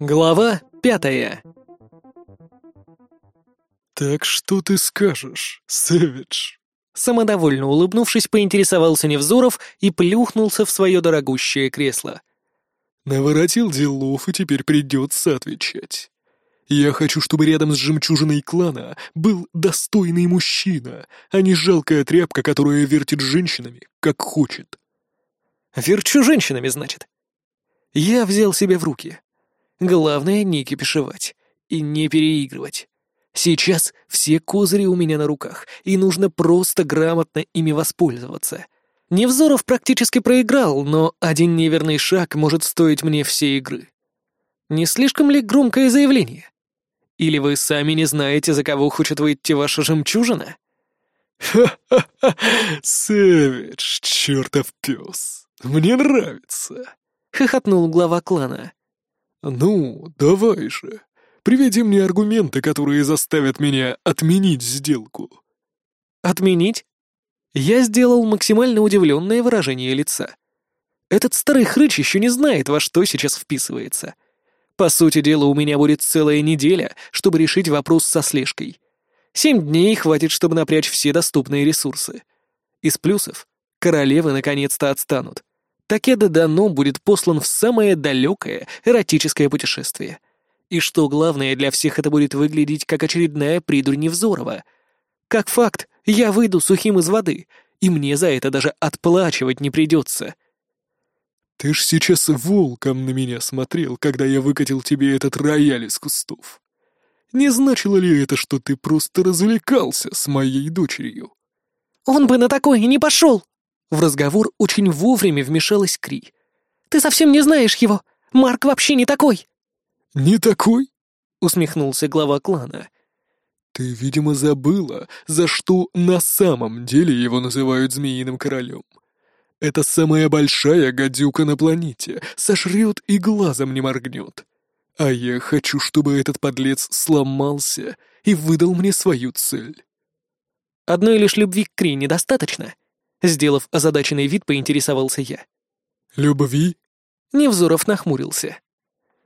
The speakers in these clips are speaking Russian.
Глава пятая. «Так что ты скажешь, Сэвидж?» Самодовольно улыбнувшись, поинтересовался Невзоров и плюхнулся в свое дорогущее кресло. «Наворотил делов, и теперь придется отвечать. Я хочу, чтобы рядом с жемчужиной клана был достойный мужчина, а не жалкая тряпка, которая вертит женщинами, как хочет». «Верчу женщинами, значит?» Я взял себя в руки. Главное — не кипишевать и не переигрывать. Сейчас все козыри у меня на руках, и нужно просто грамотно ими воспользоваться. Невзоров практически проиграл, но один неверный шаг может стоить мне всей игры. Не слишком ли громкое заявление? Или вы сами не знаете, за кого хочет выйти ваша жемчужина? «Ха-ха-ха! Сэвидж, чертов пес! Мне нравится!» — хохотнул глава клана. «Ну, давай же, приведи мне аргументы, которые заставят меня отменить сделку». «Отменить?» Я сделал максимально удивленное выражение лица. Этот старый хрыч еще не знает, во что сейчас вписывается. По сути дела, у меня будет целая неделя, чтобы решить вопрос со слежкой. Семь дней хватит, чтобы напрячь все доступные ресурсы. Из плюсов королевы наконец-то отстанут. Такеда Дано будет послан в самое далекое эротическое путешествие. И что главное, для всех это будет выглядеть как очередная придурь Невзорова. Как факт, я выйду сухим из воды, и мне за это даже отплачивать не придется. «Ты ж сейчас волком на меня смотрел, когда я выкатил тебе этот рояль из кустов. Не значило ли это, что ты просто развлекался с моей дочерью?» «Он бы на такое не пошел!» В разговор очень вовремя вмешалась Кри. «Ты совсем не знаешь его! Марк вообще не такой!» «Не такой?» — усмехнулся глава клана. «Ты, видимо, забыла, за что на самом деле его называют Змеиным Королем. Это самая большая гадюка на планете, сожрет и глазом не моргнет. А я хочу, чтобы этот подлец сломался и выдал мне свою цель». «Одной лишь любви к Кри недостаточно?» Сделав озадаченный вид, поинтересовался я. «Любви?» Невзоров нахмурился.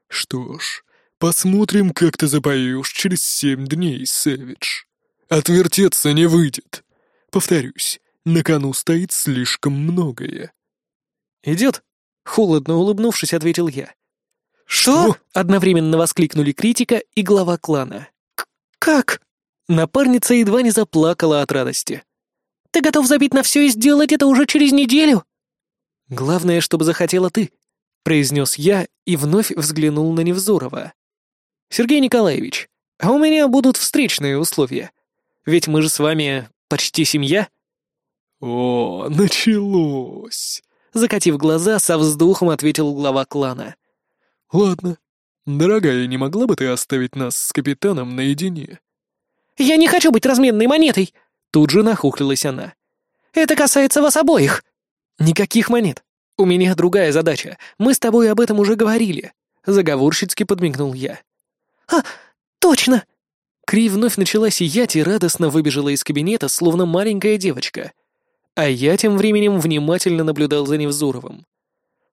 «Что ж, посмотрим, как ты запоешь через семь дней, Сэвидж. Отвертеться не выйдет. Повторюсь, на кону стоит слишком многое». «Идет?» — холодно улыбнувшись, ответил я. «Что?» — одновременно воскликнули критика и глава клана. «Как?» Напарница едва не заплакала от радости. Ты готов забить на все и сделать это уже через неделю?» «Главное, чтобы захотела ты», — произнес я и вновь взглянул на Невзорова. «Сергей Николаевич, а у меня будут встречные условия. Ведь мы же с вами почти семья». «О, началось!» Закатив глаза, со вздохом ответил глава клана. «Ладно. Дорогая, не могла бы ты оставить нас с капитаном наедине?» «Я не хочу быть разменной монетой!» Тут же нахухлилась она. «Это касается вас обоих!» «Никаких монет. У меня другая задача. Мы с тобой об этом уже говорили», — заговорщицки подмигнул я. «А, точно!» Кри вновь начала сиять и радостно выбежала из кабинета, словно маленькая девочка. А я тем временем внимательно наблюдал за Невзоровым.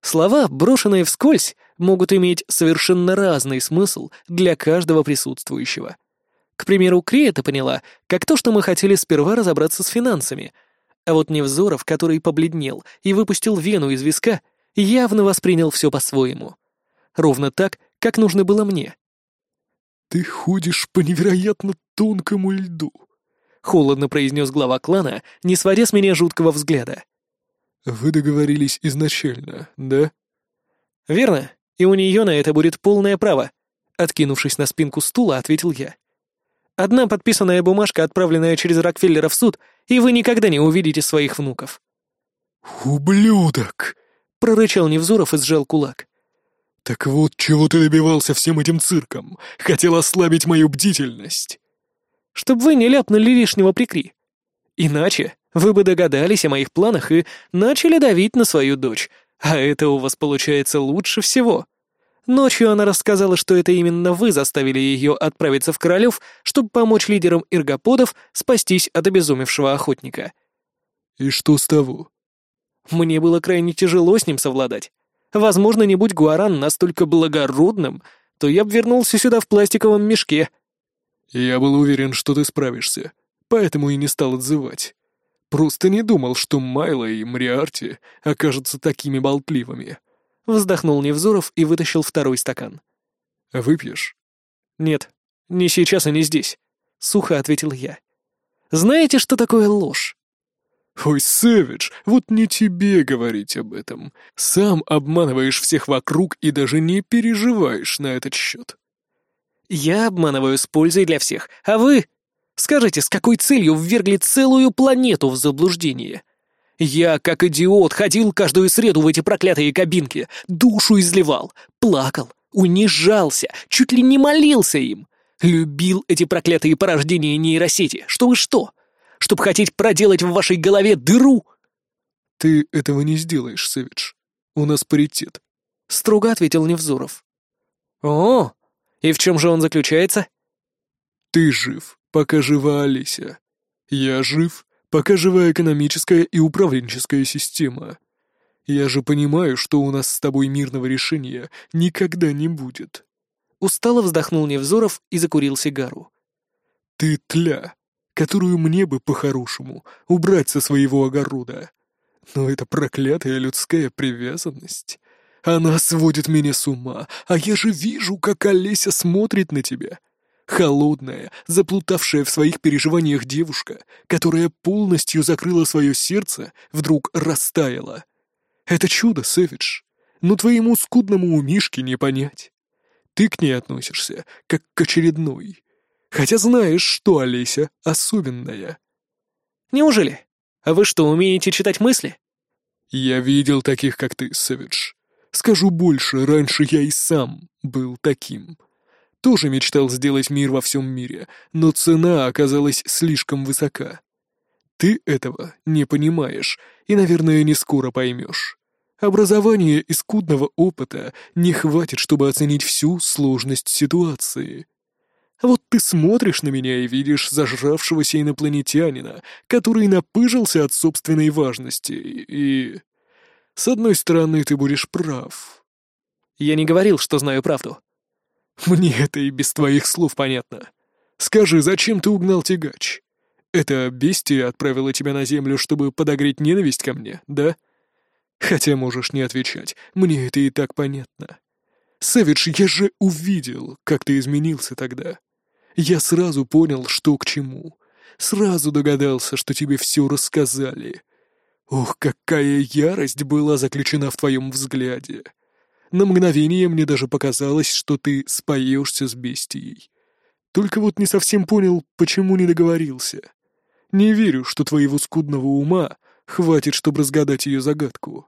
Слова, брошенные вскользь, могут иметь совершенно разный смысл для каждого присутствующего. К примеру, Кри это поняла, как то, что мы хотели сперва разобраться с финансами. А вот Невзоров, который побледнел и выпустил вену из виска, явно воспринял все по-своему. Ровно так, как нужно было мне. «Ты ходишь по невероятно тонкому льду», — холодно произнес глава клана, не сводя с меня жуткого взгляда. «Вы договорились изначально, да?» «Верно, и у нее на это будет полное право», — откинувшись на спинку стула, ответил я. Одна подписанная бумажка, отправленная через Рокфеллера в суд, и вы никогда не увидите своих внуков». «Ублюдок!» — прорычал Невзоров и сжал кулак. «Так вот, чего ты добивался всем этим цирком? Хотел ослабить мою бдительность!» «Чтоб вы не ляпнули лишнего прикри. Иначе вы бы догадались о моих планах и начали давить на свою дочь, а это у вас получается лучше всего». Ночью она рассказала, что это именно вы заставили ее отправиться в Королев, чтобы помочь лидерам иргоподов спастись от обезумевшего охотника. И что с того? Мне было крайне тяжело с ним совладать. Возможно, не будь Гуаран настолько благородным, то я бы вернулся сюда в пластиковом мешке. Я был уверен, что ты справишься, поэтому и не стал отзывать. Просто не думал, что Майло и Мриарти окажутся такими болтливыми. Вздохнул Невзоров и вытащил второй стакан. «Выпьешь?» «Нет, не сейчас и не здесь», — сухо ответил я. «Знаете, что такое ложь?» «Ой, Сэвидж, вот не тебе говорить об этом. Сам обманываешь всех вокруг и даже не переживаешь на этот счет». «Я обманываю с пользой для всех, а вы...» Скажите, с какой целью ввергли целую планету в заблуждение? Я, как идиот, ходил каждую среду в эти проклятые кабинки, душу изливал, плакал, унижался, чуть ли не молился им. Любил эти проклятые порождения нейросети, чтобы что? Чтобы хотеть проделать в вашей голове дыру? Ты этого не сделаешь, Сэвидж. У нас паритет. Строго ответил Невзоров. О, и в чем же он заключается? Ты жив, пока жива Олеся. Я жив, пока жива экономическая и управленческая система. Я же понимаю, что у нас с тобой мирного решения никогда не будет. Устало вздохнул Невзоров и закурил сигару. Ты тля, которую мне бы по-хорошему убрать со своего огорода. Но это проклятая людская привязанность. Она сводит меня с ума, а я же вижу, как Олеся смотрит на тебя — Холодная, заплутавшая в своих переживаниях девушка, которая полностью закрыла свое сердце, вдруг растаяла. Это чудо, Сэвидж. Но твоему скудному умишке не понять. Ты к ней относишься, как к очередной. Хотя знаешь, что Олеся особенная. Неужели? А вы что, умеете читать мысли? Я видел таких, как ты, Сэвидж. Скажу больше, раньше я и сам был таким тоже мечтал сделать мир во всем мире, но цена оказалась слишком высока. Ты этого не понимаешь и, наверное, не скоро поймешь. Образования и скудного опыта не хватит, чтобы оценить всю сложность ситуации. Вот ты смотришь на меня и видишь зажравшегося инопланетянина, который напыжился от собственной важности, и... С одной стороны, ты будешь прав. Я не говорил, что знаю правду. Мне это и без твоих слов понятно. Скажи, зачем ты угнал тягач? Это бестия отправила тебя на землю, чтобы подогреть ненависть ко мне, да? Хотя можешь не отвечать, мне это и так понятно. Сэвидж, я же увидел, как ты изменился тогда. Я сразу понял, что к чему. Сразу догадался, что тебе все рассказали. Ох, какая ярость была заключена в твоем взгляде. На мгновение мне даже показалось, что ты споешься с бестией. Только вот не совсем понял, почему не договорился. Не верю, что твоего скудного ума хватит, чтобы разгадать ее загадку.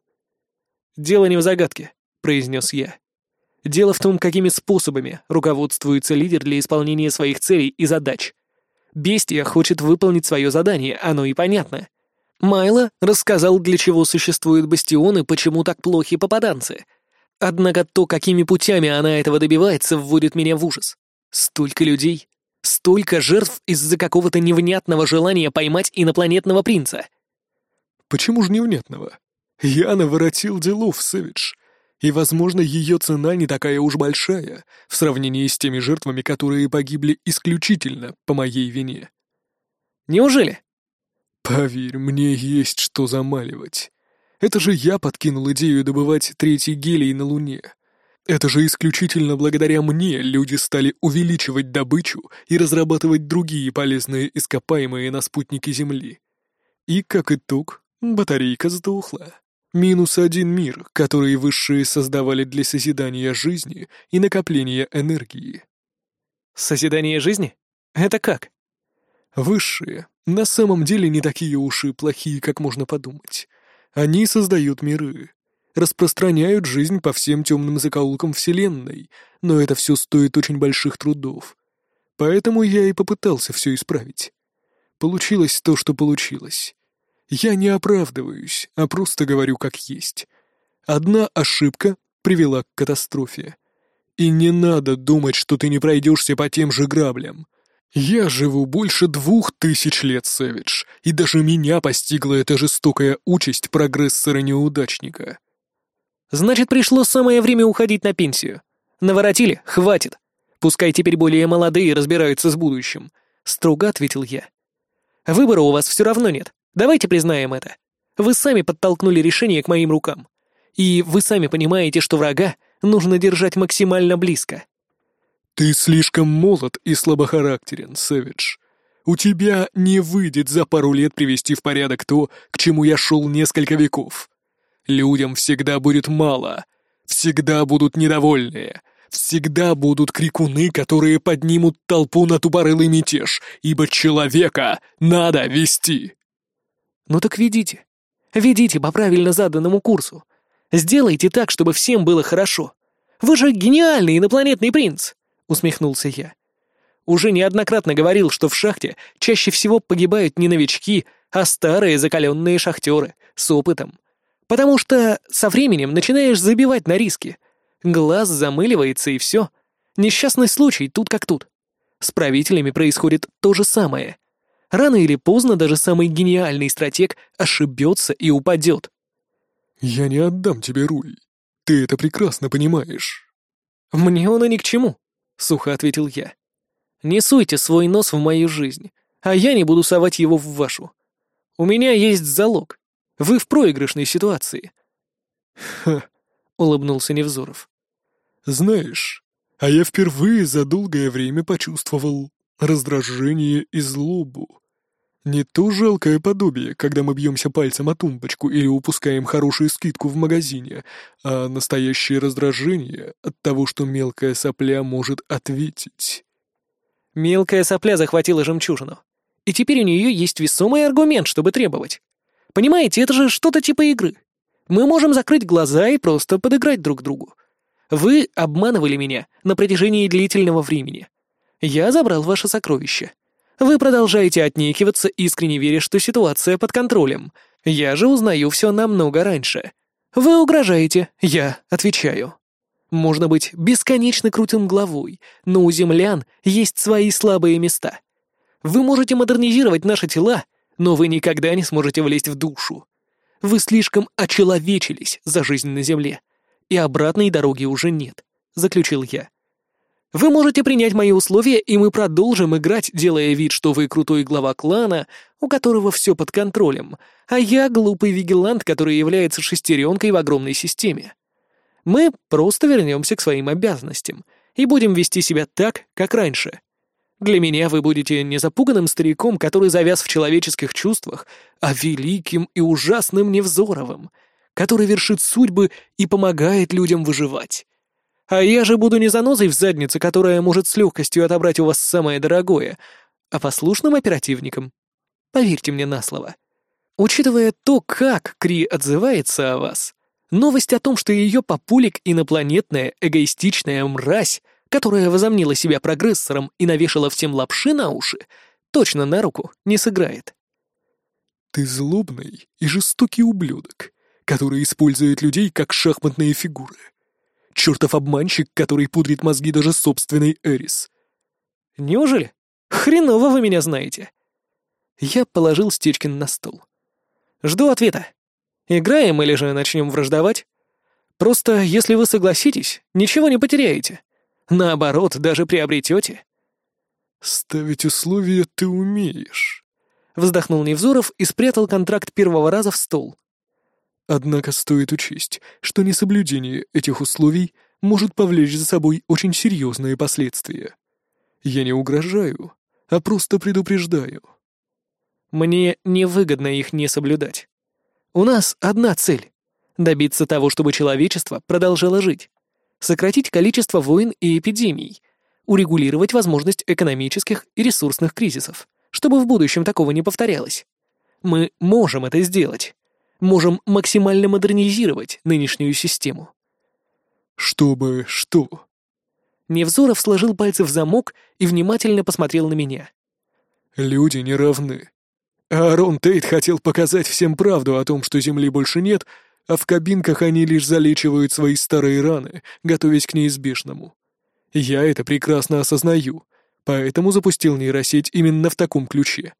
«Дело не в загадке», — произнес я. «Дело в том, какими способами руководствуется лидер для исполнения своих целей и задач. Бестия хочет выполнить свое задание, оно и понятно. Майло рассказал, для чего существуют бастионы, почему так плохи попаданцы — Однако то, какими путями она этого добивается, вводит меня в ужас. Столько людей, столько жертв из-за какого-то невнятного желания поймать инопланетного принца. Почему же невнятного? Я наворотил делов, Сэвидж. И, возможно, ее цена не такая уж большая в сравнении с теми жертвами, которые погибли исключительно по моей вине. Неужели? Поверь, мне есть что замаливать. Это же я подкинул идею добывать третий гелий на Луне. Это же исключительно благодаря мне люди стали увеличивать добычу и разрабатывать другие полезные ископаемые на спутнике Земли. И, как итог, батарейка сдохла. Минус один мир, который высшие создавали для созидания жизни и накопления энергии. Созидание жизни? Это как? Высшие на самом деле не такие уж и плохие, как можно подумать. Они создают миры, распространяют жизнь по всем темным закоулкам Вселенной, но это все стоит очень больших трудов. Поэтому я и попытался все исправить. Получилось то, что получилось. Я не оправдываюсь, а просто говорю как есть. Одна ошибка привела к катастрофе. И не надо думать, что ты не пройдешься по тем же граблям. «Я живу больше двух тысяч лет, Сэвидж, и даже меня постигла эта жестокая участь прогрессора-неудачника». Значит, пришло самое время уходить на пенсию. Наворотили? Хватит. Пускай теперь более молодые разбираются с будущим. Строго ответил я. Выбора у вас все равно нет. Давайте признаем это. Вы сами подтолкнули решение к моим рукам. И вы сами понимаете, что врага нужно держать максимально близко. «Ты слишком молод и слабохарактерен, Сэвидж. У тебя не выйдет за пару лет привести в порядок то, к чему я шел несколько веков. Людям всегда будет мало, всегда будут недовольные, всегда будут крикуны, которые поднимут толпу на тупорылый мятеж, ибо человека надо вести». «Ну так ведите. Ведите по правильно заданному курсу. Сделайте так, чтобы всем было хорошо. Вы же гениальный инопланетный принц!» — усмехнулся я. «Уже неоднократно говорил, что в шахте чаще всего погибают не новички, а старые закаленные шахтеры с опытом. Потому что со временем начинаешь забивать на риски. Глаз замыливается и все. Несчастный случай тут как тут. С правителями происходит то же самое. Рано или поздно даже самый гениальный стратег ошибется и упадет. «Я не отдам тебе руль. Ты это прекрасно понимаешь». «Мне оно ни к чему», — сухо ответил я. «Не суйте свой нос в мою жизнь, а я не буду совать его в вашу. У меня есть залог. Вы в проигрышной ситуации». «Ха», — улыбнулся Невзоров. «Знаешь, а я впервые за долгое время почувствовал раздражение и злобу. Не то жалкое подобие, когда мы бьемся пальцем о тумбочку или упускаем хорошую скидку в магазине, а настоящее раздражение от того, что мелкая сопля может ответить. Мелкая сопля захватила жемчужину. И теперь у нее есть весомый аргумент, чтобы требовать. Понимаете, это же что-то типа игры. Мы можем закрыть глаза и просто подыграть друг другу. Вы обманывали меня на протяжении длительного времени. Я забрал ваше сокровище. Вы продолжаете отнекиваться, искренне веря, что ситуация под контролем. Я же узнаю все намного раньше. Вы угрожаете, я отвечаю. Можно быть бесконечно крутым главой, но у землян есть свои слабые места. Вы можете модернизировать наши тела, но вы никогда не сможете влезть в душу. Вы слишком очеловечились за жизнь на земле, и обратной дороги уже нет, заключил я. Вы можете принять мои условия, и мы продолжим играть, делая вид, что вы крутой глава клана, у которого все под контролем, а я глупый вигилант, который является шестеренкой в огромной системе. Мы просто вернемся к своим обязанностям и будем вести себя так, как раньше. Для меня вы будете не запуганным стариком, который завяз в человеческих чувствах, а великим и ужасным Невзоровым, который вершит судьбы и помогает людям выживать. А я же буду не занозой в заднице, которая может с легкостью отобрать у вас самое дорогое, а послушным оперативником. Поверьте мне на слово. Учитывая то, как Кри отзывается о вас, новость о том, что ее папулик инопланетная эгоистичная мразь, которая возомнила себя прогрессором и навешала всем лапши на уши, точно на руку не сыграет. «Ты злобный и жестокий ублюдок, который использует людей как шахматные фигуры», Чертов обманщик, который пудрит мозги даже собственной Эрис. Неужели? Хреново вы меня знаете. Я положил Стечкин на стол. Жду ответа. Играем или же начнем враждовать? Просто, если вы согласитесь, ничего не потеряете. Наоборот, даже приобретете. «Ставить условия ты умеешь», — вздохнул Невзоров и спрятал контракт первого раза в стол. Однако стоит учесть, что несоблюдение этих условий может повлечь за собой очень серьезные последствия. Я не угрожаю, а просто предупреждаю. Мне невыгодно их не соблюдать. У нас одна цель — добиться того, чтобы человечество продолжало жить, сократить количество войн и эпидемий, урегулировать возможность экономических и ресурсных кризисов, чтобы в будущем такого не повторялось. Мы можем это сделать можем максимально модернизировать нынешнюю систему. Чтобы что? Невзоров сложил пальцы в замок и внимательно посмотрел на меня. Люди не равны. Аарон Тейт хотел показать всем правду о том, что Земли больше нет, а в кабинках они лишь залечивают свои старые раны, готовясь к неизбежному. Я это прекрасно осознаю, поэтому запустил нейросеть именно в таком ключе.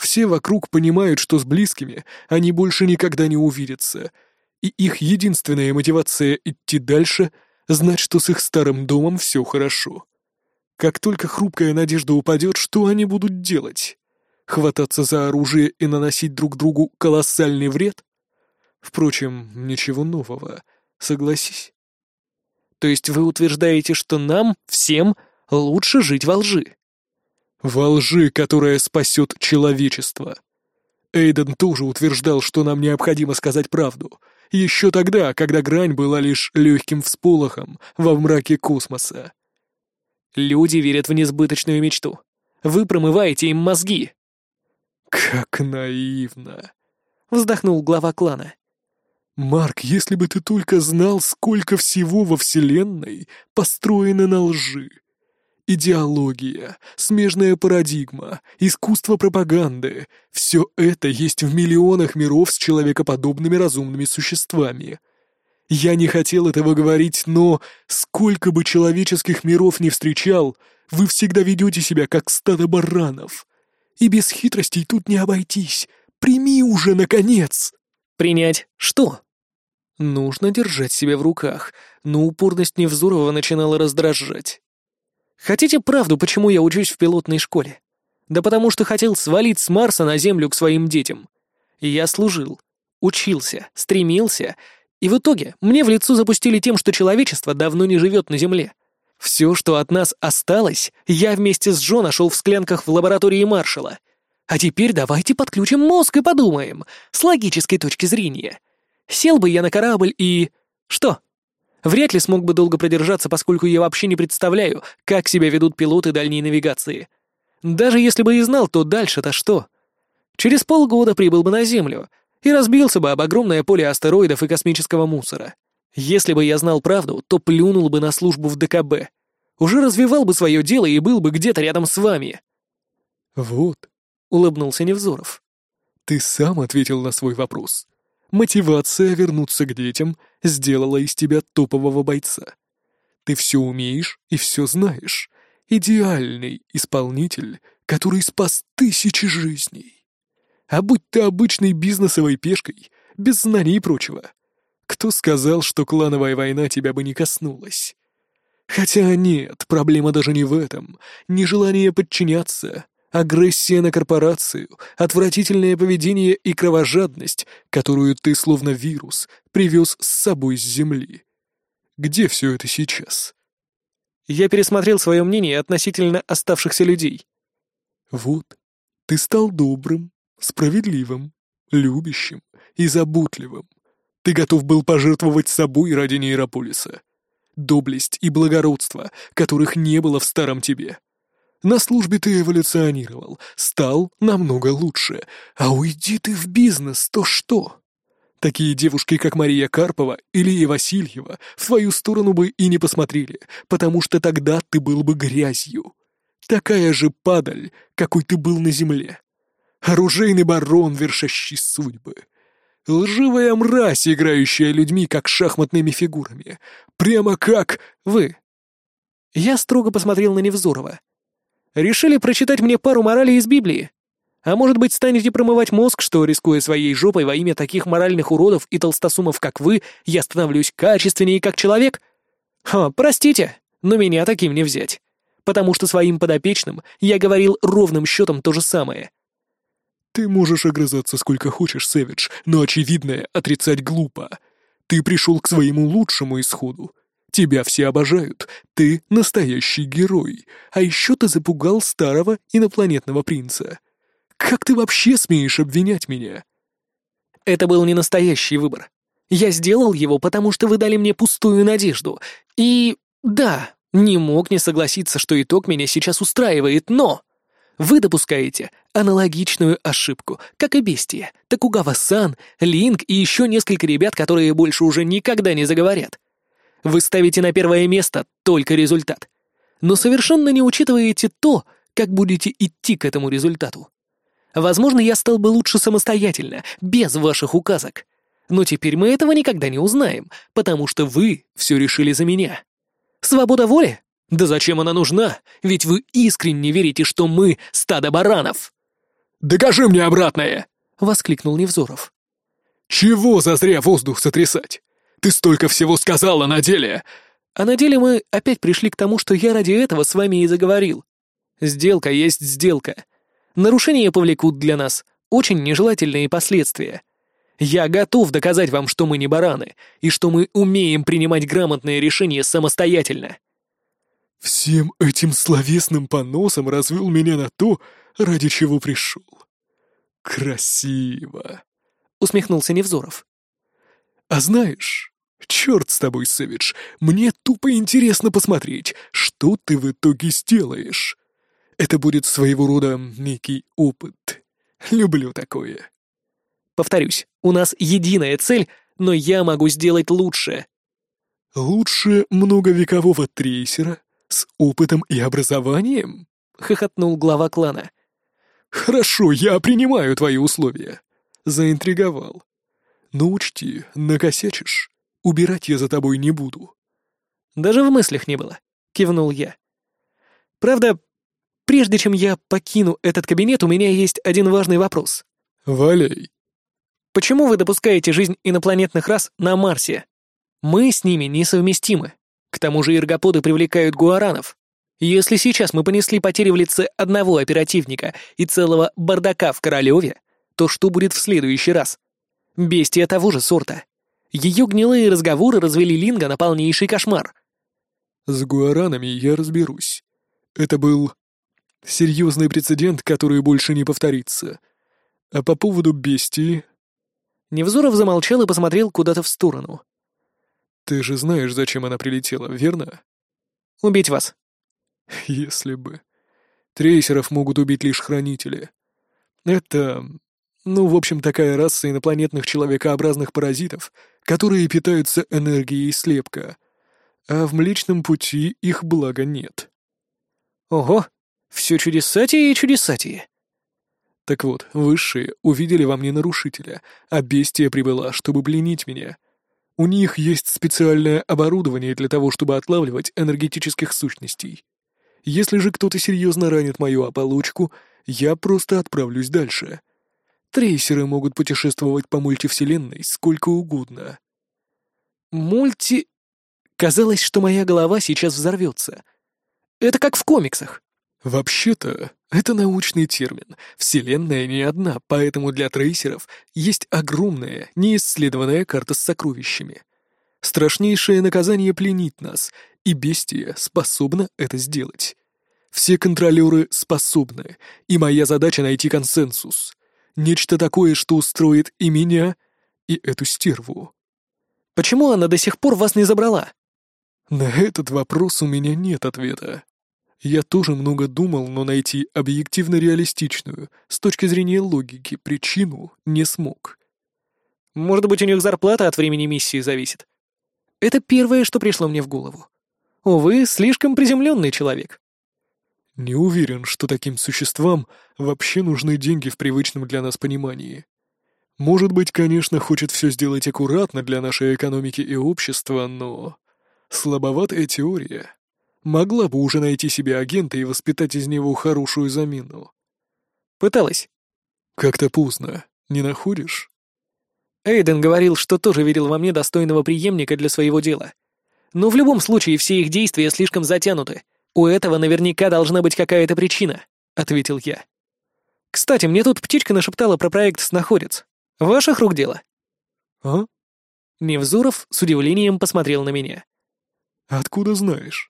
Все вокруг понимают, что с близкими они больше никогда не увидятся. и их единственная мотивация идти дальше — знать, что с их старым домом все хорошо. Как только хрупкая надежда упадет, что они будут делать? Хвататься за оружие и наносить друг другу колоссальный вред? Впрочем, ничего нового, согласись. То есть вы утверждаете, что нам, всем, лучше жить во лжи? Во лжи, которая спасет человечество. Эйден тоже утверждал, что нам необходимо сказать правду. Еще тогда, когда грань была лишь легким всполохом во мраке космоса. Люди верят в несбыточную мечту. Вы промываете им мозги. Как наивно. Вздохнул глава клана. Марк, если бы ты только знал, сколько всего во Вселенной построено на лжи. Идеология, смежная парадигма, искусство пропаганды — все это есть в миллионах миров с человекоподобными разумными существами. Я не хотел этого говорить, но сколько бы человеческих миров не встречал, вы всегда ведете себя как стадо баранов. И без хитростей тут не обойтись. Прими уже, наконец!» «Принять что?» Нужно держать себя в руках, но упорность Невзурова начинала раздражать. Хотите правду, почему я учусь в пилотной школе? Да потому что хотел свалить с Марса на Землю к своим детям. Я служил, учился, стремился, и в итоге мне в лицо запустили тем, что человечество давно не живет на Земле. Все, что от нас осталось, я вместе с Джо нашел в склянках в лаборатории Маршала. А теперь давайте подключим мозг и подумаем, с логической точки зрения. Сел бы я на корабль и... Что? Вряд ли смог бы долго продержаться, поскольку я вообще не представляю, как себя ведут пилоты дальней навигации. Даже если бы и знал, то дальше-то что? Через полгода прибыл бы на Землю и разбился бы об огромное поле астероидов и космического мусора. Если бы я знал правду, то плюнул бы на службу в ДКБ. Уже развивал бы свое дело и был бы где-то рядом с вами. «Вот», — улыбнулся Невзоров. «Ты сам ответил на свой вопрос. Мотивация вернуться к детям сделала из тебя топового бойца. Ты все умеешь и все знаешь. Идеальный исполнитель, который спас тысячи жизней. А будь ты обычной бизнесовой пешкой, без знаний и прочего, кто сказал, что клановая война тебя бы не коснулась? Хотя нет, проблема даже не в этом. Нежелание подчиняться, Агрессия на корпорацию, отвратительное поведение и кровожадность, которую ты, словно вирус, привез с собой с Земли. Где все это сейчас? Я пересмотрел свое мнение относительно оставшихся людей. Вот, ты стал добрым, справедливым, любящим и заботливым. Ты готов был пожертвовать собой ради нейрополиса. Доблесть и благородство, которых не было в старом тебе — на службе ты эволюционировал, стал намного лучше. А уйди ты в бизнес, то что? Такие девушки, как Мария Карпова или Лия Васильева, в твою сторону бы и не посмотрели, потому что тогда ты был бы грязью. Такая же падаль, какой ты был на земле. Оружейный барон, вершащий судьбы. Лживая мразь, играющая людьми, как шахматными фигурами. Прямо как вы. Я строго посмотрел на Невзорова. Решили прочитать мне пару моралей из Библии? А может быть, станете промывать мозг, что, рискуя своей жопой во имя таких моральных уродов и толстосумов, как вы, я становлюсь качественнее как человек? Ха, простите, но меня таким не взять. Потому что своим подопечным я говорил ровным счетом то же самое. Ты можешь огрызаться сколько хочешь, Сэвидж, но очевидное отрицать глупо. Ты пришел к своему лучшему исходу, Тебя все обожают. Ты настоящий герой. А еще ты запугал старого инопланетного принца. Как ты вообще смеешь обвинять меня?» «Это был не настоящий выбор. Я сделал его, потому что вы дали мне пустую надежду. И... да, не мог не согласиться, что итог меня сейчас устраивает, но... Вы допускаете аналогичную ошибку, как и Бестия, Такугава-сан, Линк и еще несколько ребят, которые больше уже никогда не заговорят. Вы ставите на первое место только результат, но совершенно не учитываете то, как будете идти к этому результату. Возможно, я стал бы лучше самостоятельно, без ваших указок. Но теперь мы этого никогда не узнаем, потому что вы все решили за меня. Свобода воли? Да зачем она нужна? Ведь вы искренне верите, что мы — стадо баранов. «Докажи мне обратное!» — воскликнул Невзоров. «Чего зазря воздух сотрясать? Ты столько всего сказала на деле!» А на деле мы опять пришли к тому, что я ради этого с вами и заговорил. Сделка есть сделка. Нарушения повлекут для нас очень нежелательные последствия. Я готов доказать вам, что мы не бараны, и что мы умеем принимать грамотные решения самостоятельно. Всем этим словесным поносом развел меня на то, ради чего пришел. Красиво. Усмехнулся Невзоров. А знаешь, черт с тобой, Сэвидж, мне тупо интересно посмотреть, что ты в итоге сделаешь. Это будет своего рода некий опыт. Люблю такое. Повторюсь, у нас единая цель, но я могу сделать лучше. Лучше многовекового трейсера с опытом и образованием? Хохотнул глава клана. Хорошо, я принимаю твои условия. Заинтриговал. Но учти, накосячишь, убирать я за тобой не буду. Даже в мыслях не было, кивнул я. Правда, прежде чем я покину этот кабинет, у меня есть один важный вопрос. Валяй. Почему вы допускаете жизнь инопланетных рас на Марсе? Мы с ними несовместимы. К тому же иргоподы привлекают гуаранов. Если сейчас мы понесли потери в лице одного оперативника и целого бардака в Королеве, то что будет в следующий раз? Бестия того же сорта. Ее гнилые разговоры развели Линга на полнейший кошмар. С гуаранами я разберусь. Это был серьезный прецедент, который больше не повторится. А по поводу бестии Невзоров замолчал и посмотрел куда-то в сторону. «Ты же знаешь, зачем она прилетела, верно?» «Убить вас». «Если бы. Трейсеров могут убить лишь хранители. Это... Ну, в общем, такая раса инопланетных человекообразных паразитов, которые питаются энергией слепка. А в Млечном Пути их блага нет». «Ого, все чудесатие и чудесатие». Так вот, высшие увидели во мне нарушителя, а бестия прибыла, чтобы пленить меня. У них есть специальное оборудование для того, чтобы отлавливать энергетических сущностей. Если же кто-то серьезно ранит мою оболочку, я просто отправлюсь дальше. Трейсеры могут путешествовать по мультивселенной сколько угодно. Мульти... Казалось, что моя голова сейчас взорвется. Это как в комиксах. Вообще-то, это научный термин. Вселенная не одна, поэтому для трейсеров есть огромная, неисследованная карта с сокровищами. Страшнейшее наказание пленит нас, и бестия способна это сделать. Все контролеры способны, и моя задача найти консенсус. Нечто такое, что устроит и меня, и эту стерву. Почему она до сих пор вас не забрала? На этот вопрос у меня нет ответа. Я тоже много думал, но найти объективно реалистичную, с точки зрения логики, причину не смог. Может быть, у них зарплата от времени миссии зависит? Это первое, что пришло мне в голову. Увы, слишком приземленный человек. Не уверен, что таким существам вообще нужны деньги в привычном для нас понимании. Может быть, конечно, хочет все сделать аккуратно для нашей экономики и общества, но... Слабоватая теория могла бы уже найти себе агента и воспитать из него хорошую замену. Пыталась. Как-то поздно, не находишь? Эйден говорил, что тоже видел во мне достойного преемника для своего дела. Но в любом случае все их действия слишком затянуты. У этого наверняка должна быть какая-то причина, ответил я. Кстати, мне тут птичка нашептала про проект «Снаходец». Ваших рук дело. А? Невзоров с удивлением посмотрел на меня. Откуда знаешь?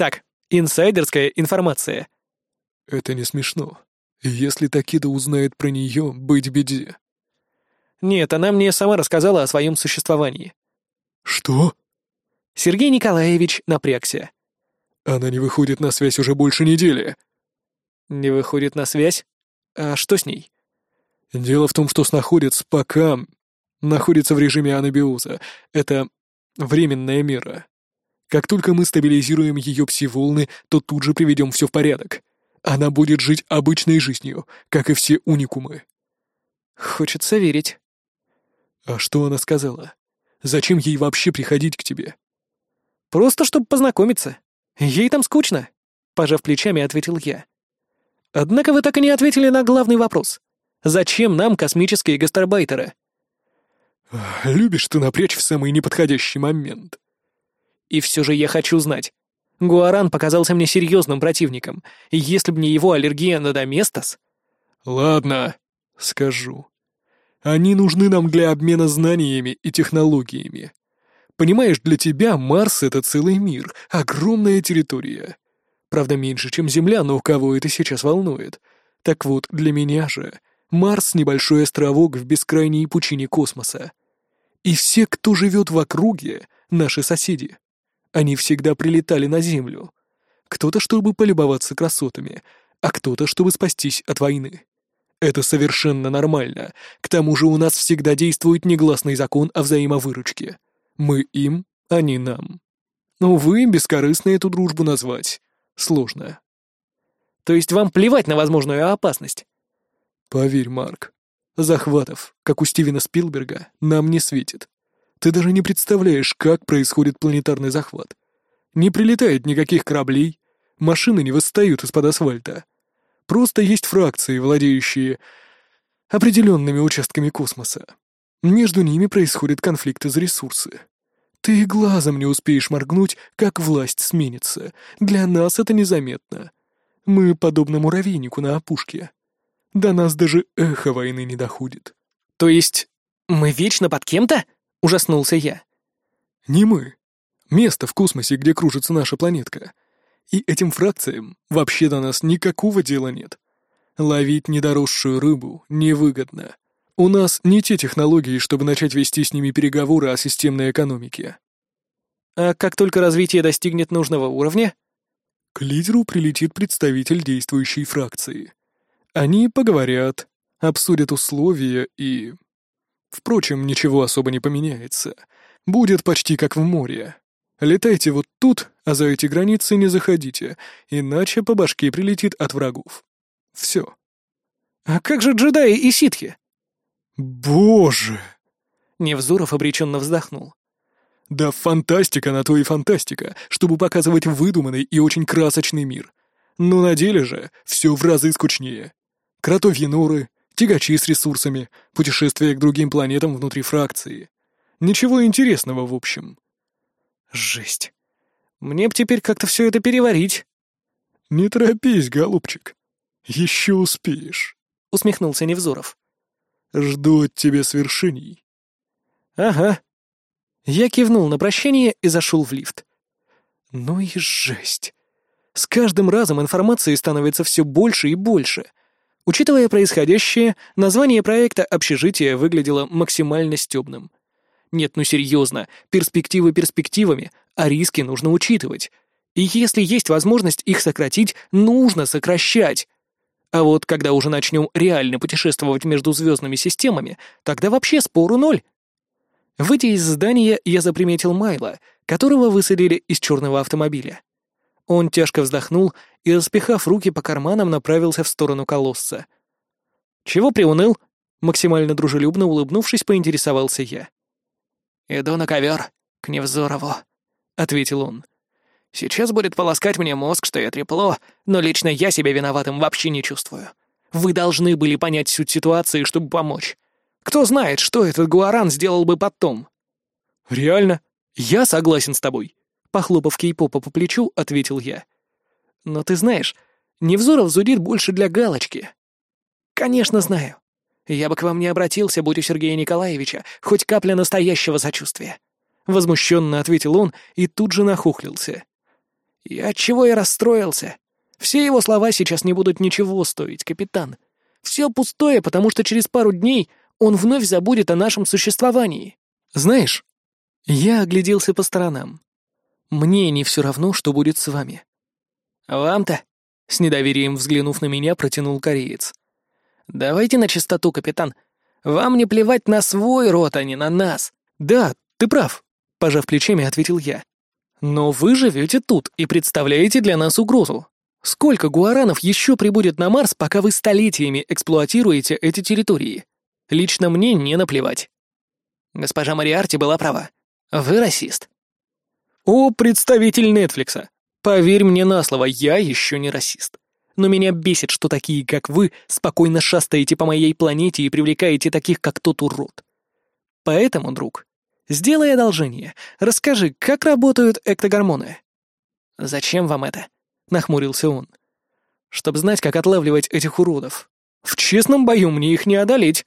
Так, инсайдерская информация. Это не смешно. Если Такида узнает про нее, быть беде. Нет, она мне сама рассказала о своем существовании. Что? Сергей Николаевич напрягся. Она не выходит на связь уже больше недели. Не выходит на связь? А что с ней? Дело в том, что снаходец пока находится в режиме анабиоза. Это временная мера. Как только мы стабилизируем ее пси-волны, то тут же приведем все в порядок. Она будет жить обычной жизнью, как и все уникумы. Хочется верить. А что она сказала? Зачем ей вообще приходить к тебе? Просто чтобы познакомиться. Ей там скучно, пожав плечами, ответил я. Однако вы так и не ответили на главный вопрос. Зачем нам космические гастарбайтеры? Любишь ты напрячь в самый неподходящий момент. И все же я хочу знать. Гуаран показался мне серьезным противником, и если бы не его аллергия на доместос... Ладно, скажу. Они нужны нам для обмена знаниями и технологиями. Понимаешь, для тебя Марс — это целый мир, огромная территория. Правда, меньше, чем Земля, но кого это сейчас волнует? Так вот, для меня же Марс — небольшой островок в бескрайней пучине космоса. И все, кто живет в округе, наши соседи. Они всегда прилетали на Землю. Кто-то, чтобы полюбоваться красотами, а кто-то, чтобы спастись от войны. Это совершенно нормально. К тому же у нас всегда действует негласный закон о взаимовыручке. Мы им, они нам. Увы, бескорыстно эту дружбу назвать. Сложно. То есть вам плевать на возможную опасность? Поверь, Марк, захватов, как у Стивена Спилберга, нам не светит. Ты даже не представляешь, как происходит планетарный захват. Не прилетает никаких кораблей, машины не восстают из-под асфальта. Просто есть фракции, владеющие определенными участками космоса. Между ними происходят конфликты за ресурсы. Ты глазом не успеешь моргнуть, как власть сменится. Для нас это незаметно. Мы подобны муравейнику на опушке. До нас даже эхо войны не доходит. То есть мы вечно под кем-то? Ужаснулся я. Не мы. Место в космосе, где кружится наша планетка. И этим фракциям вообще до нас никакого дела нет. Ловить недоросшую рыбу невыгодно. У нас не те технологии, чтобы начать вести с ними переговоры о системной экономике. А как только развитие достигнет нужного уровня? К лидеру прилетит представитель действующей фракции. Они поговорят, обсудят условия и... Впрочем, ничего особо не поменяется. Будет почти как в море. Летайте вот тут, а за эти границы не заходите, иначе по башке прилетит от врагов. Все. А как же джедаи и ситхи? Боже! Невзоров обреченно вздохнул. Да фантастика на то и фантастика, чтобы показывать выдуманный и очень красочный мир. Но на деле же все в разы скучнее. Кротовьи норы, тягачи с ресурсами, путешествия к другим планетам внутри фракции. Ничего интересного в общем. Жесть. Мне б теперь как-то все это переварить. Не торопись, голубчик. Еще успеешь. Усмехнулся Невзоров. Жду от тебя свершений. Ага. Я кивнул на прощание и зашел в лифт. Ну и жесть. С каждым разом информации становится все больше и больше. Учитывая происходящее, название проекта «Общежитие» выглядело максимально стебным. Нет, ну серьезно, перспективы перспективами, а риски нужно учитывать. И если есть возможность их сократить, нужно сокращать. А вот когда уже начнем реально путешествовать между звездными системами, тогда вообще спору ноль. Выйдя из здания, я заприметил Майла, которого высадили из черного автомобиля. Он тяжко вздохнул и, распихав руки по карманам, направился в сторону колосса. «Чего приуныл?» Максимально дружелюбно улыбнувшись, поинтересовался я. «Иду на ковер, к Невзорову», — ответил он. «Сейчас будет полоскать мне мозг, что я трепло, но лично я себя виноватым вообще не чувствую. Вы должны были понять суть ситуации, чтобы помочь. Кто знает, что этот Гуаран сделал бы потом?» «Реально, я согласен с тобой», — похлопав Кейпопа по плечу, ответил я. «Но ты знаешь, Невзоров зудит больше для галочки». «Конечно знаю. Я бы к вам не обратился, будь у Сергея Николаевича хоть капля настоящего сочувствия. Возмущенно ответил он и тут же нахухлился. И от чего я расстроился? Все его слова сейчас не будут ничего стоить, капитан. Все пустое, потому что через пару дней он вновь забудет о нашем существовании. Знаешь, я огляделся по сторонам. Мне не все равно, что будет с вами. Вам-то? С недоверием взглянув на меня, протянул кореец. «Давайте на чистоту, капитан. Вам не плевать на свой рот, а не на нас». «Да, ты прав», — пожав плечами, ответил я. «Но вы живете тут и представляете для нас угрозу. Сколько гуаранов еще прибудет на Марс, пока вы столетиями эксплуатируете эти территории? Лично мне не наплевать». Госпожа Мариарти была права. Вы расист. О, представитель Нетфликса. Поверь мне на слово, я еще не расист но меня бесит, что такие, как вы, спокойно шастаете по моей планете и привлекаете таких, как тот урод. Поэтому, друг, сделай одолжение, расскажи, как работают эктогормоны». «Зачем вам это?» — нахмурился он. «Чтобы знать, как отлавливать этих уродов. В честном бою мне их не одолеть».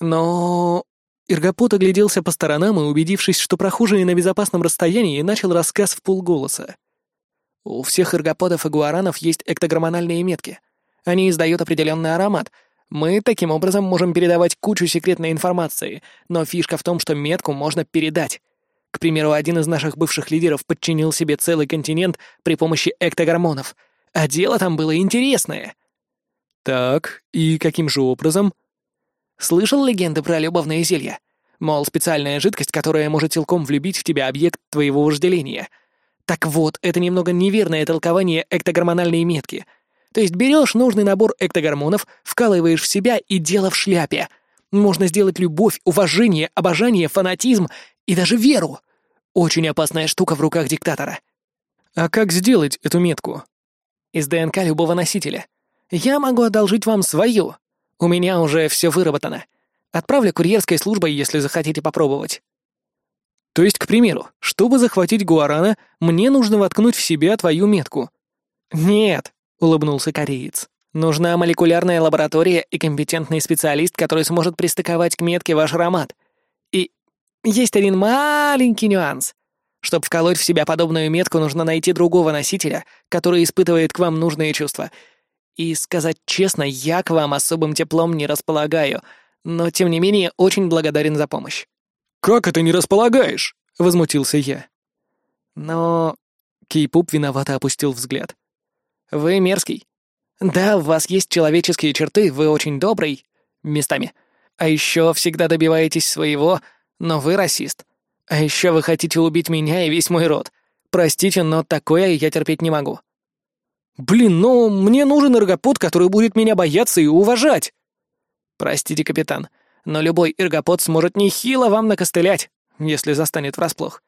«Но...» Иргопот огляделся по сторонам и, убедившись, что прохожие на безопасном расстоянии, начал рассказ в полголоса. «У всех иргоподов и гуаранов есть эктогормональные метки. Они издают определенный аромат. Мы таким образом можем передавать кучу секретной информации, но фишка в том, что метку можно передать. К примеру, один из наших бывших лидеров подчинил себе целый континент при помощи эктогормонов. А дело там было интересное. Так, и каким же образом? Слышал легенды про любовные зелья? Мол, специальная жидкость, которая может силком влюбить в тебя объект твоего вожделения. Так вот, это немного неверное толкование эктогормональной метки. То есть берешь нужный набор эктогормонов, вкалываешь в себя и дело в шляпе. Можно сделать любовь, уважение, обожание, фанатизм и даже веру. Очень опасная штука в руках диктатора. А как сделать эту метку? Из ДНК любого носителя. Я могу одолжить вам свою. У меня уже все выработано. Отправлю курьерской службой, если захотите попробовать. То есть, к примеру, чтобы захватить Гуарана, мне нужно воткнуть в себя твою метку. Нет, улыбнулся кореец. Нужна молекулярная лаборатория и компетентный специалист, который сможет пристыковать к метке ваш аромат. И есть один маленький нюанс. Чтобы вколоть в себя подобную метку, нужно найти другого носителя, который испытывает к вам нужные чувства. И сказать честно, я к вам особым теплом не располагаю, но тем не менее очень благодарен за помощь. «Как это не располагаешь?» — возмутился я. Но... Кейпуп виновато опустил взгляд. «Вы мерзкий. Да, у вас есть человеческие черты, вы очень добрый. Местами. А еще всегда добиваетесь своего, но вы расист. А еще вы хотите убить меня и весь мой род. Простите, но такое я терпеть не могу». «Блин, ну мне нужен эргопод, который будет меня бояться и уважать». «Простите, капитан, но любой эргопод сможет нехило вам накостылять, если застанет врасплох.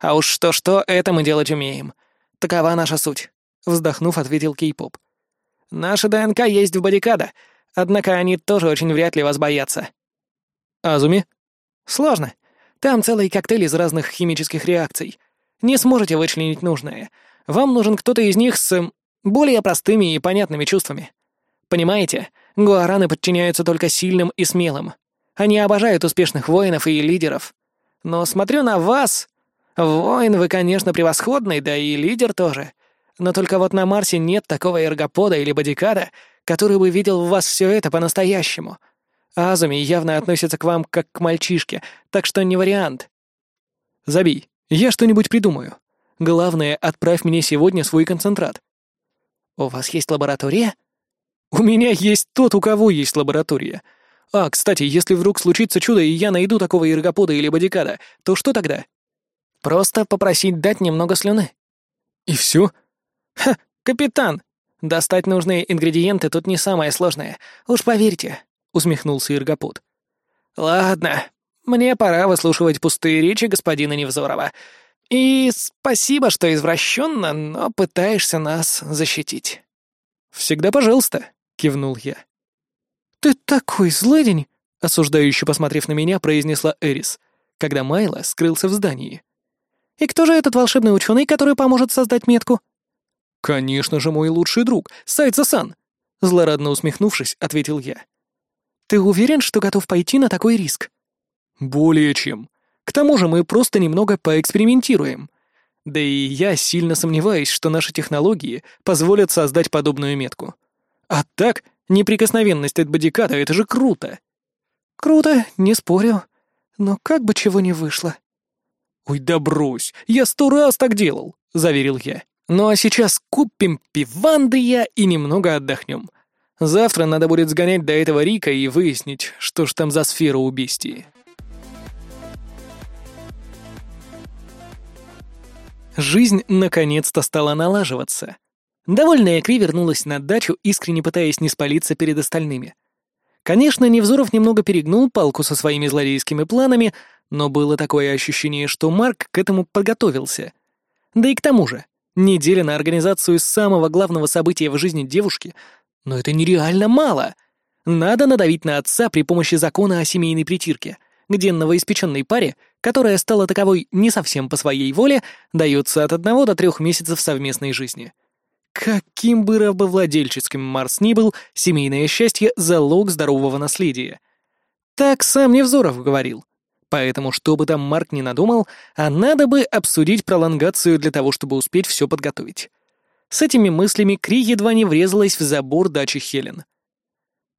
А уж что-что, это мы делать умеем. Такова наша суть», — вздохнув, ответил Кей-поп. «Наша ДНК есть в бодикада, однако они тоже очень вряд ли вас боятся». «Азуми?» «Сложно. Там целый коктейль из разных химических реакций. Не сможете вычленить нужное. Вам нужен кто-то из них с более простыми и понятными чувствами. Понимаете, гуараны подчиняются только сильным и смелым. Они обожают успешных воинов и лидеров. Но смотрю на вас. Воин вы, конечно, превосходный, да и лидер тоже. Но только вот на Марсе нет такого эргопода или бодикада, который бы видел в вас все это по-настоящему. Азуми явно относится к вам как к мальчишке, так что не вариант. Забей, я что-нибудь придумаю. Главное, отправь мне сегодня свой концентрат. У вас есть лаборатория? У меня есть тот, у кого есть лаборатория. А, кстати, если вдруг случится чудо, и я найду такого иргопода или бодикада, то что тогда? Просто попросить дать немного слюны. И все? Ха, капитан! Достать нужные ингредиенты тут не самое сложное. Уж поверьте, усмехнулся Иргопод. Ладно, мне пора выслушивать пустые речи господина Невзорова. И спасибо, что извращенно, но пытаешься нас защитить. Всегда пожалуйста, кивнул я. «Ты такой злыдень!» — осуждающе посмотрев на меня, произнесла Эрис, когда Майло скрылся в здании. «И кто же этот волшебный ученый, который поможет создать метку?» «Конечно же, мой лучший друг, Сайца-сан!» Злорадно усмехнувшись, ответил я. «Ты уверен, что готов пойти на такой риск?» «Более чем. К тому же мы просто немного поэкспериментируем. Да и я сильно сомневаюсь, что наши технологии позволят создать подобную метку. А так, Неприкосновенность от бодиката — это же круто!» «Круто, не спорю. Но как бы чего не вышло». «Ой, да брось! Я сто раз так делал!» — заверил я. «Ну а сейчас купим пивандыя и немного отдохнем. Завтра надо будет сгонять до этого Рика и выяснить, что ж там за сфера у бестии». Жизнь наконец-то стала налаживаться. Довольная Кри вернулась на дачу, искренне пытаясь не спалиться перед остальными. Конечно, Невзоров немного перегнул палку со своими злодейскими планами, но было такое ощущение, что Марк к этому подготовился. Да и к тому же, неделя на организацию самого главного события в жизни девушки, но это нереально мало. Надо надавить на отца при помощи закона о семейной притирке. где новоиспеченной паре, которая стала таковой не совсем по своей воле, дается от одного до трех месяцев совместной жизни. Каким бы рабовладельческим Марс ни был, семейное счастье — залог здорового наследия. Так сам Невзоров говорил. Поэтому, что бы там Марк не надумал, а надо бы обсудить пролонгацию для того, чтобы успеть все подготовить. С этими мыслями Кри едва не врезалась в забор дачи Хелен.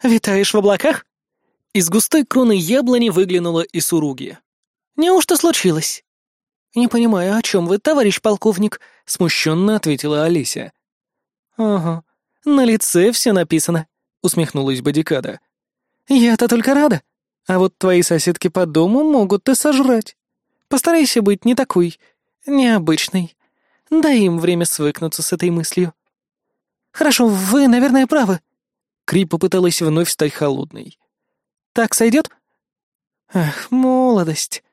«Витаешь в облаках?» Из густой кроны яблони выглянула Исуруги. «Неужто случилось?» «Не понимаю, о чем вы, товарищ полковник?» — смущенно ответила Алися. «Ага, на лице все написано», — усмехнулась Бодикада. «Я-то только рада. А вот твои соседки по дому могут и сожрать. Постарайся быть не такой, необычной. Дай им время свыкнуться с этой мыслью». «Хорошо, вы, наверное, правы». Кри попыталась вновь стать холодной. Так сойдет?» «Ах, молодость!»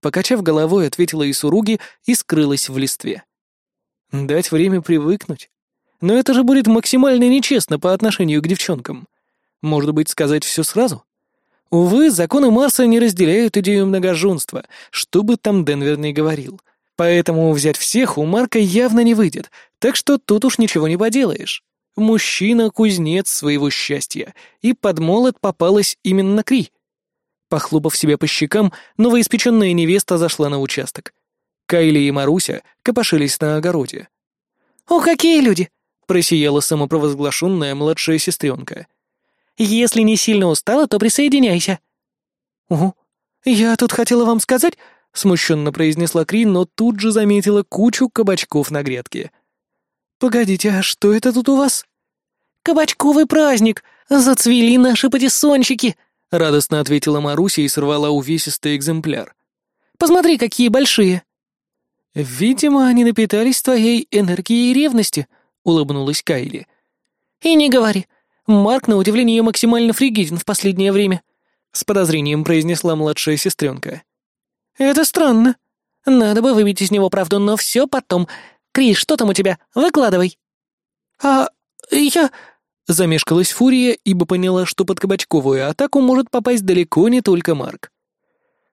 Покачав головой, ответила Исуруги и скрылась в листве. «Дать время привыкнуть? Но это же будет максимально нечестно по отношению к девчонкам. Может быть, сказать все сразу?» Увы, законы Марса не разделяют идею многоженства, что бы там Денвер ни говорил. Поэтому взять всех у Марка явно не выйдет, так что тут уж ничего не поделаешь. Мужчина — кузнец своего счастья, и под молот попалась именно Кри. Похлопав себя по щекам, новоиспеченная невеста зашла на участок. Кайли и Маруся копошились на огороде. «О, какие люди!» — просияла самопровозглашенная младшая сестренка. «Если не сильно устала, то присоединяйся». «Угу, я тут хотела вам сказать...» — смущенно произнесла Кри, но тут же заметила кучу кабачков на грядке. «Погодите, а что это тут у вас?» «Кабачковый праздник! Зацвели наши патиссончики!» — радостно ответила Маруся и сорвала увесистый экземпляр. «Посмотри, какие большие!» «Видимо, они напитались твоей энергией ревности», — улыбнулась Кайли. «И не говори. Марк, на удивление, максимально фригиден в последнее время», — с подозрением произнесла младшая сестренка. «Это странно. Надо бы выбить из него правду, но все потом. Крис, что там у тебя? Выкладывай». «А я...» Замешкалась Фурия, ибо поняла, что под кабачковую атаку может попасть далеко не только Марк.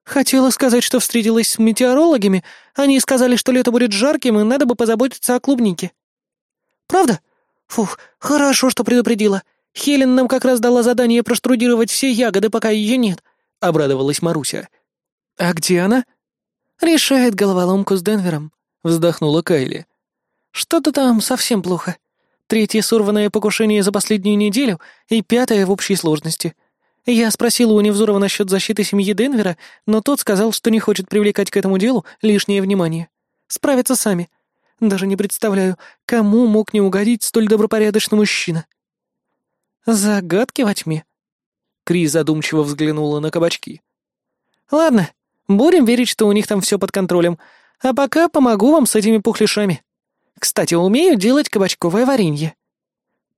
«Хотела сказать, что встретилась с метеорологами. Они сказали, что лето будет жарким, и надо бы позаботиться о клубнике». «Правда? Фух, хорошо, что предупредила. Хелен нам как раз дала задание проштрудировать все ягоды, пока ее нет», — обрадовалась Маруся. «А где она?» «Решает головоломку с Денвером», — вздохнула Кайли. Что-то там совсем плохо. Третье сорванное покушение за последнюю неделю и пятое в общей сложности. Я спросила у Невзорова насчет защиты семьи Денвера, но тот сказал, что не хочет привлекать к этому делу лишнее внимание. Справятся сами. Даже не представляю, кому мог не угодить столь добропорядочный мужчина. Загадки во тьме. Кри задумчиво взглянула на кабачки. Ладно, будем верить, что у них там все под контролем, а пока помогу вам с этими пухляшами. Кстати, умею делать кабачковое варенье.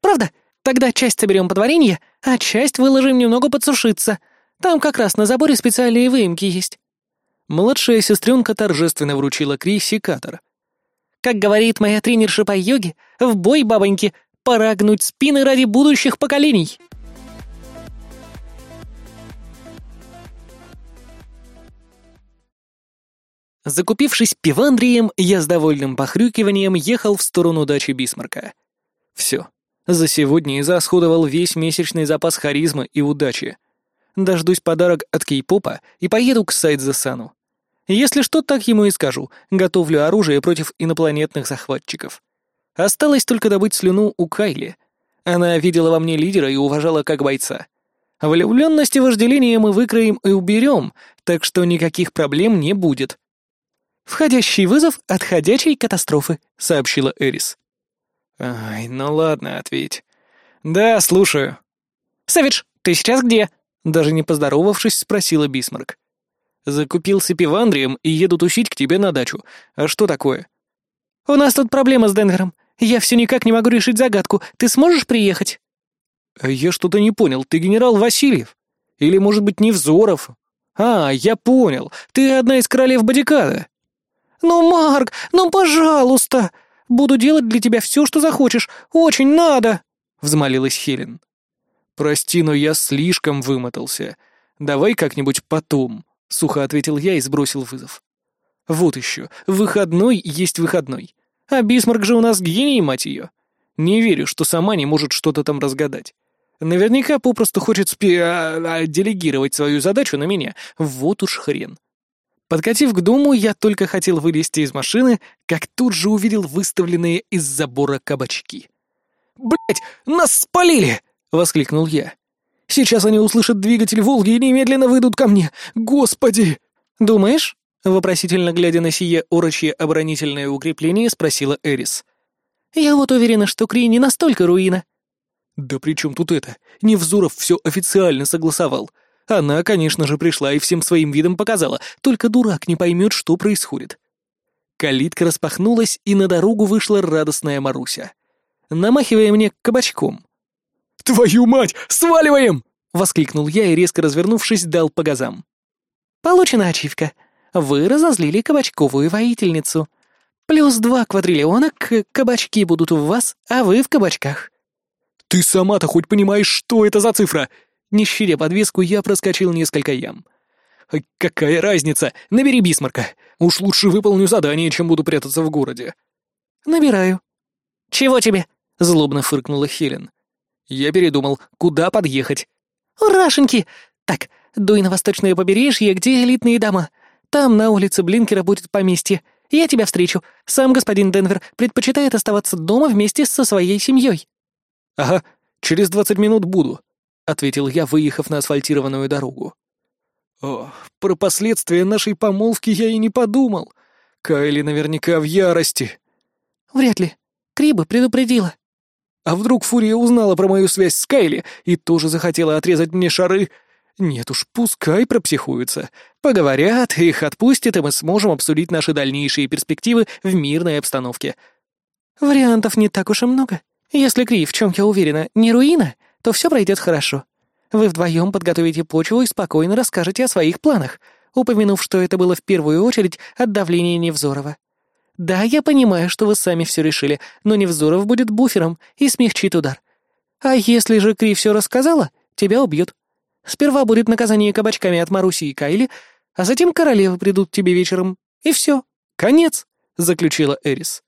Правда? Тогда часть соберем под варенье, а часть выложим немного подсушиться. Там как раз на заборе специальные выемки есть. Младшая сестренка торжественно вручила Кри секатор. Как говорит моя тренерша по йоге, в бой, бабоньки, пора гнуть спины ради будущих поколений. Закупившись пивандрием, я с довольным похрюкиванием ехал в сторону дачи Бисмарка. Все. За сегодня израсходовал весь месячный запас харизмы и удачи. Дождусь подарок от кей-попа и поеду к Сайдзесану. Если что, так ему и скажу. Готовлю оружие против инопланетных захватчиков. Осталось только добыть слюну у Кайли. Она видела во мне лидера и уважала как бойца. Влюбленность и вожделение мы выкроем и уберем, так что никаких проблем не будет. «Входящий вызов от ходячей катастрофы», — сообщила Эрис. «Ай, ну ладно, ответь. Да, слушаю». «Савич, ты сейчас где?» Даже не поздоровавшись, спросила Бисмарк. «Закупился пивандрием и еду тусить к тебе на дачу. А что такое?» «У нас тут проблема с Денвером. Я все никак не могу решить загадку. Ты сможешь приехать?» «А «Я что-то не понял. Ты генерал Васильев? Или, может быть, Невзоров? А, я понял. Ты одна из королев Бодикада». «Ну, Марк, ну, пожалуйста! Буду делать для тебя все, что захочешь. Очень надо!» — взмолилась Хелен. «Прости, но я слишком вымотался. Давай как-нибудь потом», — сухо ответил я и сбросил вызов. Вот еще, выходной есть выходной. А Бисмарк же у нас гений, мать ее. Не верю, что сама не может что-то там разгадать. Наверняка попросту хочет спи... А, а, делегировать свою задачу на меня. Вот уж хрен. Подкатив к дому, я только хотел вылезти из машины, как тут же увидел выставленные из забора кабачки. «Блядь, нас спалили!» — воскликнул я. «Сейчас они услышат двигатель «Волги» и немедленно выйдут ко мне! Господи!» «Думаешь?» — вопросительно глядя на сие орочье оборонительное укрепление, спросила Эрис. «Я вот уверена, что Кри не настолько руина». «Да при чем тут это? Невзоров все официально согласовал. Она, конечно же, пришла и всем своим видом показала, только дурак не поймет, что происходит». Калитка распахнулась, и на дорогу вышла радостная Маруся, намахивая мне кабачком. «Твою мать! Сваливаем!» — воскликнул я и, резко развернувшись, дал по газам. «Получена ачивка. Вы разозлили кабачковую воительницу. Плюс два квадриллиона к кабачки будут у вас, а вы в кабачках». «Ты сама-то хоть понимаешь, что это за цифра?» Не щадя подвеску, я проскочил несколько ям. «Какая разница? Набери Бисмарка. Уж лучше выполню задание, чем буду прятаться в городе». «Набираю». «Чего тебе?» — злобно фыркнула Хелен. Я передумал, куда подъехать. «Урашеньки! Так, дуй на восточное побережье, где элитные дома. Там на улице Блинкера будет поместье. Я тебя встречу. Сам господин Денвер предпочитает оставаться дома вместе со своей семьей». «Ага, через двадцать минут буду», — ответил я, выехав на асфальтированную дорогу. О, про последствия нашей помолвки я и не подумал. Кайли наверняка в ярости. Вряд ли. Криба предупредила. А вдруг Фурия узнала про мою связь с Кайли и тоже захотела отрезать мне шары? Нет уж, пускай пропсихуются. Поговорят, их отпустят, и мы сможем обсудить наши дальнейшие перспективы в мирной обстановке. Вариантов не так уж и много. Если Кри, в чем я уверена, не руина, то все пройдет хорошо. Вы вдвоем подготовите почву и спокойно расскажете о своих планах, упомянув, что это было в первую очередь от давления Невзорова. Да, я понимаю, что вы сами все решили, но Невзоров будет буфером и смягчит удар. А если же Кри все рассказала, тебя убьют. Сперва будет наказание кабачками от Маруси и Кайли, а затем королевы придут тебе вечером. И все. Конец, — заключила Эрис.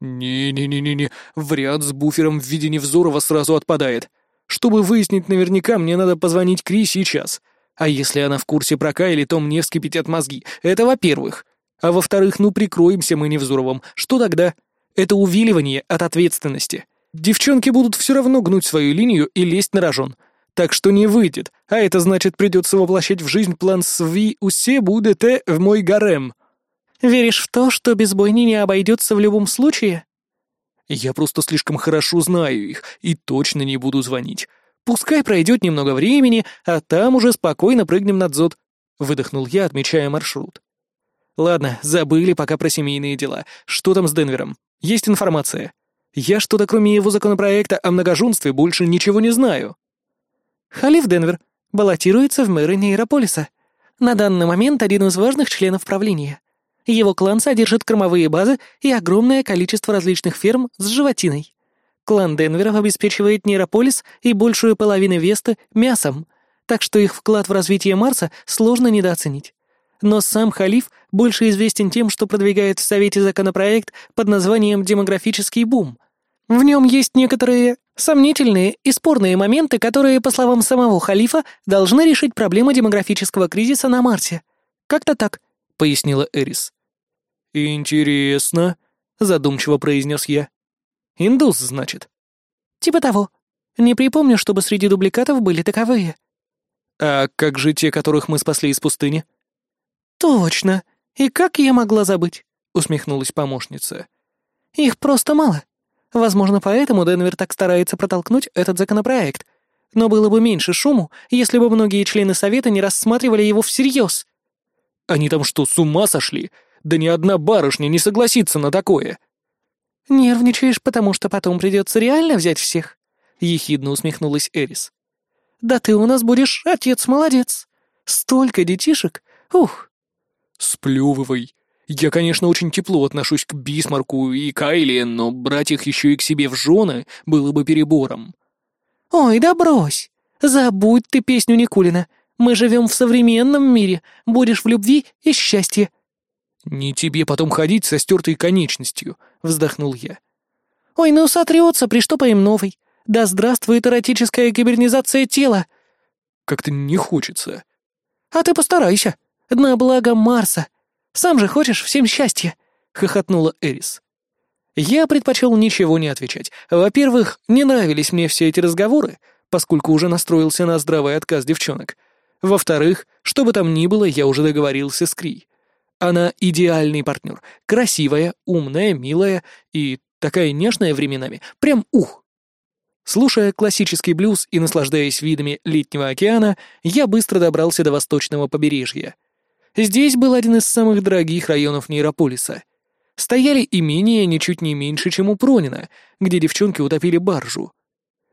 «Не-не-не-не-не, вариант с буфером в виде Невзорова сразу отпадает. Чтобы выяснить наверняка, мне надо позвонить Кри сейчас. А если она в курсе про Кайли, то мне вскипятят мозги. Это во-первых. А во-вторых, ну прикроемся мы Невзоровым. Что тогда? Это увиливание от ответственности. Девчонки будут все равно гнуть свою линию и лезть на рожон. Так что не выйдет, а это значит придется воплощать в жизнь план «Сви усе будете в мой гарем». Веришь в то, что без бойни не обойдется в любом случае? Я просто слишком хорошо знаю их и точно не буду звонить. Пускай пройдет немного времени, а там уже спокойно прыгнем на дзот. Выдохнул я, отмечая маршрут. Ладно, забыли пока про семейные дела. Что там с Денвером? Есть информация. Я что-то кроме его законопроекта о многоженстве больше ничего не знаю. Халиф Денвер баллотируется в мэры Нейрополиса. На данный момент один из важных членов правления. Его клан содержит кормовые базы и огромное количество различных ферм с животиной. Клан Денверов обеспечивает Нейрополис и большую половину Весты мясом, так что их вклад в развитие Марса сложно недооценить но сам Халиф больше известен тем, что продвигает в Совете законопроект под названием «Демографический бум». В нем есть некоторые сомнительные и спорные моменты, которые, по словам самого Халифа, должны решить проблемы демографического кризиса на Марсе. Как-то так, — пояснила Эрис. «Интересно», — задумчиво произнес я. «Индус, значит?» «Типа того. Не припомню, чтобы среди дубликатов были таковые». «А как же те, которых мы спасли из пустыни?» «Точно! И как я могла забыть?» — усмехнулась помощница. «Их просто мало. Возможно, поэтому Денвер так старается протолкнуть этот законопроект. Но было бы меньше шуму, если бы многие члены Совета не рассматривали его всерьез». «Они там что, с ума сошли? Да ни одна барышня не согласится на такое!» «Нервничаешь, потому что потом придется реально взять всех?» — ехидно усмехнулась Эрис. «Да ты у нас будешь отец-молодец. Столько детишек! Ух!» «Сплёвывай. Я, конечно, очень тепло отношусь к Бисмарку и Кайли, но брать их еще и к себе в жены было бы перебором». «Ой, да брось! Забудь ты песню Никулина. Мы живем в современном мире. Будешь в любви и счастье». «Не тебе потом ходить со стертой конечностью», — вздохнул я. «Ой, ну сотрется, приштопаем новый. Да здравствует эротическая кибернизация тела!» «Как-то не хочется». «А ты постарайся. На благо Марса. Сам же хочешь всем счастья!» — хохотнула Эрис. Я предпочел ничего не отвечать. Во-первых, не нравились мне все эти разговоры, поскольку уже настроился на здравый отказ девчонок. Во-вторых, что бы там ни было, я уже договорился с Кри. Она идеальный партнер. Красивая, умная, милая и такая нежная временами. Прям ух! Слушая классический блюз и наслаждаясь видами летнего океана, я быстро добрался до восточного побережья. Здесь был один из самых дорогих районов Нейрополиса. Стояли имения ничуть не меньше, чем у Пронина, где девчонки утопили баржу.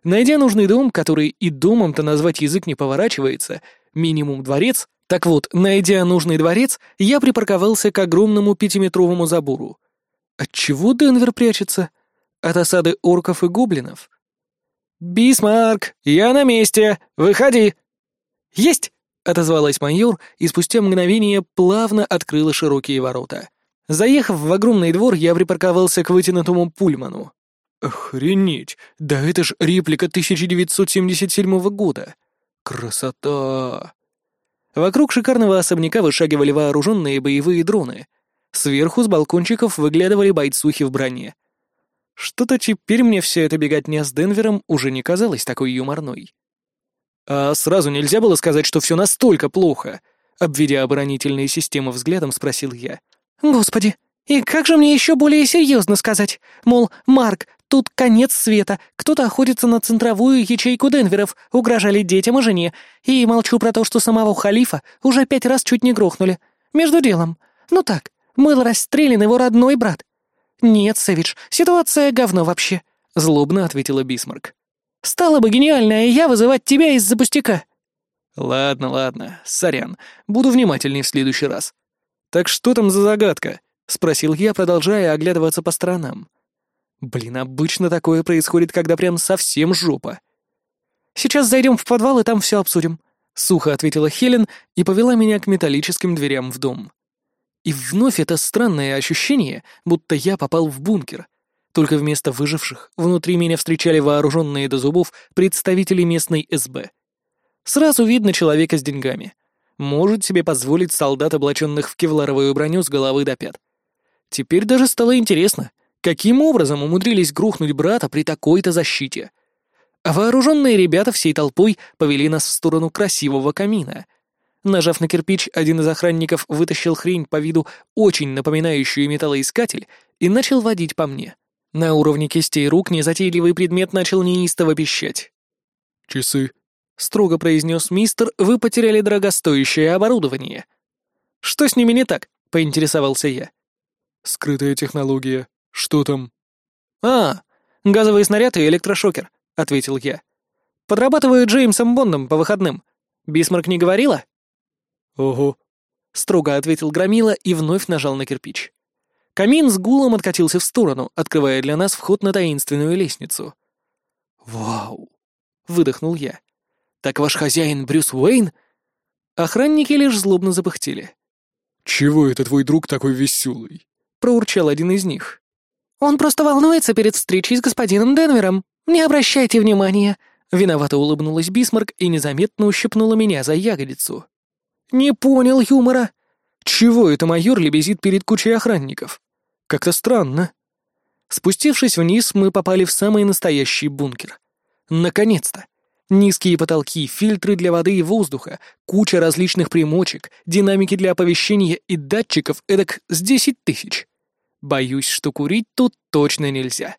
Найдя нужный дом, который и домом-то назвать язык не поворачивается, минимум дворец, так вот, найдя нужный дворец, я припарковался к огромному пятиметровому забору. Отчего Денвер прячется? От осады орков и гоблинов? «Бисмарк, я на месте! Выходи!» «Есть!» — отозвалась майор, и спустя мгновение плавно открыла широкие ворота. Заехав в огромный двор, я припарковался к вытянутому пульману. «Охренеть! Да это ж реплика 1977 года! Красота!» Вокруг шикарного особняка вышагивали вооруженные боевые дроны. Сверху с балкончиков выглядывали бойцухи в броне. Что-то теперь мне вся эта беготня с Денвером уже не казалась такой юморной. А сразу нельзя было сказать, что все настолько плохо? Обведя оборонительные системы взглядом, спросил я. Господи, и как же мне еще более серьезно сказать? Мол, Марк, тут конец света, кто-то охотится на центровую ячейку Денверов, угрожали детям и жене, и молчу про то, что самого халифа уже пять раз чуть не грохнули. Между делом. Ну так, был расстрелян его родной брат. «Нет, Сэвидж, ситуация говно вообще», — злобно ответила Бисмарк. «Стало бы гениальная я вызывать тебя из-за пустяка». «Ладно, ладно, сорян, буду внимательней в следующий раз. Так что там за загадка?» — спросил я, продолжая оглядываться по сторонам. «Блин, обычно такое происходит, когда прям совсем жопа». «Сейчас зайдем в подвал и там все обсудим», — сухо ответила Хелен и повела меня к металлическим дверям в дом. И вновь это странное ощущение, будто я попал в бункер. Только вместо выживших внутри меня встречали вооруженные до зубов представители местной СБ. Сразу видно человека с деньгами. Может себе позволить солдат, облаченных в кевларовую броню с головы до пят. Теперь даже стало интересно, каким образом умудрились грохнуть брата при такой-то защите. А вооруженные ребята всей толпой повели нас в сторону красивого камина — Нажав на кирпич, один из охранников вытащил хрень по виду очень напоминающую металлоискатель и начал водить по мне. На уровне кистей рук незатейливый предмет начал неистово пищать. «Часы», — строго произнес мистер, — «вы потеряли дорогостоящее оборудование». «Что с ними не так?» — поинтересовался я. «Скрытая технология. Что там?» «А, газовый снаряд и электрошокер», — ответил я. «Подрабатываю Джеймсом Бондом по выходным. Бисмарк не говорила?» «Ого», — строго ответил Громила и вновь нажал на кирпич. Камин с гулом откатился в сторону, открывая для нас вход на таинственную лестницу. «Вау!» — выдохнул я. «Так ваш хозяин Брюс Уэйн?» Охранники лишь злобно запыхтели. «Чего это твой друг такой веселый?» — проурчал один из них. «Он просто волнуется перед встречей с господином Денвером. Не обращайте внимания!» Виновато улыбнулась Бисмарк и незаметно ущипнула меня за ягодицу. «Не понял юмора. Чего это майор лебезит перед кучей охранников? Как-то странно». Спустившись вниз, мы попали в самый настоящий бункер. Наконец-то! Низкие потолки, фильтры для воды и воздуха, куча различных примочек, динамики для оповещения и датчиков эдак с десять тысяч. Боюсь, что курить тут точно нельзя.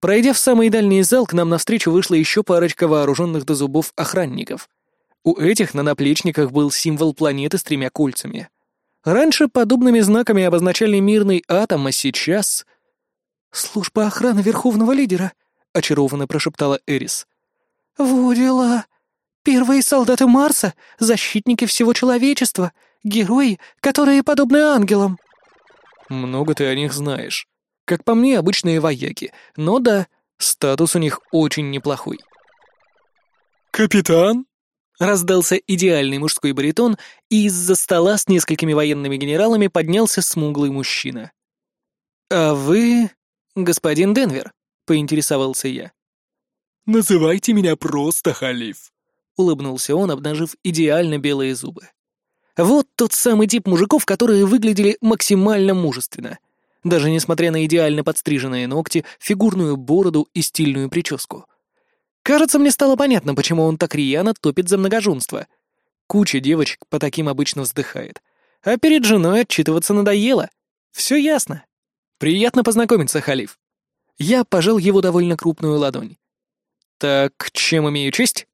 Пройдя в самый дальний зал, к нам навстречу вышла еще парочка вооруженных до зубов охранников. У этих на наплечниках был символ планеты с тремя кольцами. Раньше подобными знаками обозначали мирный атом, а сейчас... «Служба охраны Верховного Лидера», — очарованно прошептала Эрис. «Во дела! Первые солдаты Марса, защитники всего человечества, герои, которые подобны ангелам». «Много ты о них знаешь. Как по мне, обычные вояки. Но да, статус у них очень неплохой». «Капитан?» Раздался идеальный мужской баритон, и из-за стола с несколькими военными генералами поднялся смуглый мужчина. «А вы господин Денвер?» — поинтересовался я. «Называйте меня просто Халиф», — улыбнулся он, обнажив идеально белые зубы. Вот тот самый тип мужиков, которые выглядели максимально мужественно, даже несмотря на идеально подстриженные ногти, фигурную бороду и стильную прическу. Кажется, мне стало понятно, почему он так рьяно топит за многоженство. Куча девочек по таким обычно вздыхает. А перед женой отчитываться надоело. Все ясно. Приятно познакомиться, Халиф. Я пожал его довольно крупную ладонь. Так, чем имею честь?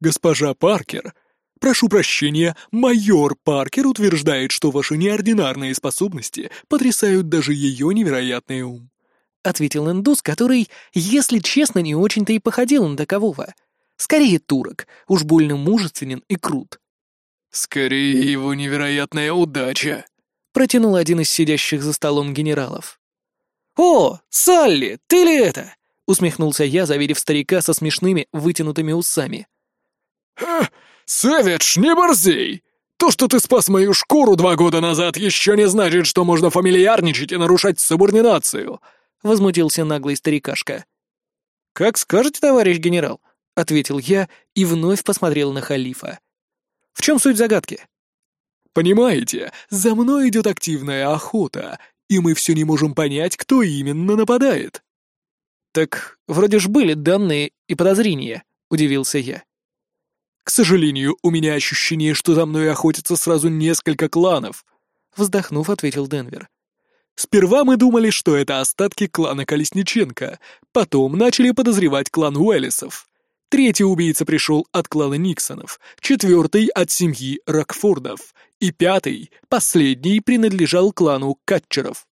Госпожа Паркер. Прошу прощения, майор Паркер утверждает, что ваши неординарные способности потрясают даже ее невероятный ум ответил индус, который, если честно, не очень-то и походил на такового. Скорее турок, уж больно мужественен и крут. «Скорее его невероятная удача», — протянул один из сидящих за столом генералов. «О, Салли, ты ли это?» — усмехнулся я, заверив старика со смешными вытянутыми усами. «Ха, Сэвидж, не борзей! То, что ты спас мою шкуру два года назад, еще не значит, что можно фамильярничать и нарушать субординацию возмутился наглый старикашка. «Как скажете, товарищ генерал», — ответил я и вновь посмотрел на халифа. «В чем суть загадки?» «Понимаете, за мной идет активная охота, и мы все не можем понять, кто именно нападает». «Так вроде ж были данные и подозрения», — удивился я. «К сожалению, у меня ощущение, что за мной охотятся сразу несколько кланов», — вздохнув, ответил Денвер. Сперва мы думали, что это остатки клана Колесниченко, потом начали подозревать клан Уэллисов. Третий убийца пришел от клана Никсонов, четвертый — от семьи Рокфордов, и пятый, последний, принадлежал клану Катчеров.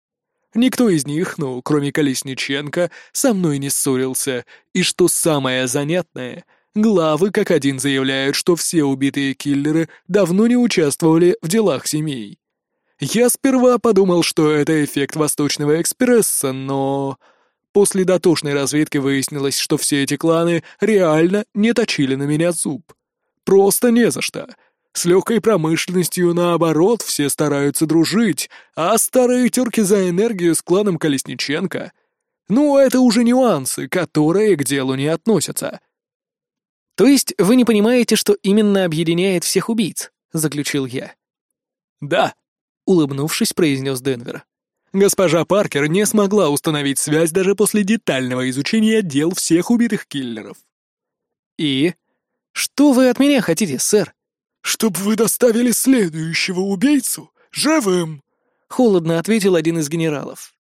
Никто из них, ну, кроме Колесниченко, со мной не ссорился, и что самое занятное, главы как один заявляют, что все убитые киллеры давно не участвовали в делах семей. Я сперва подумал, что это эффект Восточного экспресса, но... После дотошной разведки выяснилось, что все эти кланы реально не точили на меня зуб. Просто не за что. С легкой промышленностью, наоборот, все стараются дружить, а старые терки за энергию с кланом Колесниченко... Ну, это уже нюансы, которые к делу не относятся. «То есть вы не понимаете, что именно объединяет всех убийц?» — заключил я. «Да», — улыбнувшись, произнес Денвер. «Госпожа Паркер не смогла установить связь даже после детального изучения дел всех убитых киллеров». «И? Что вы от меня хотите, сэр?» «Чтоб вы доставили следующего убийцу живым», — холодно ответил один из генералов.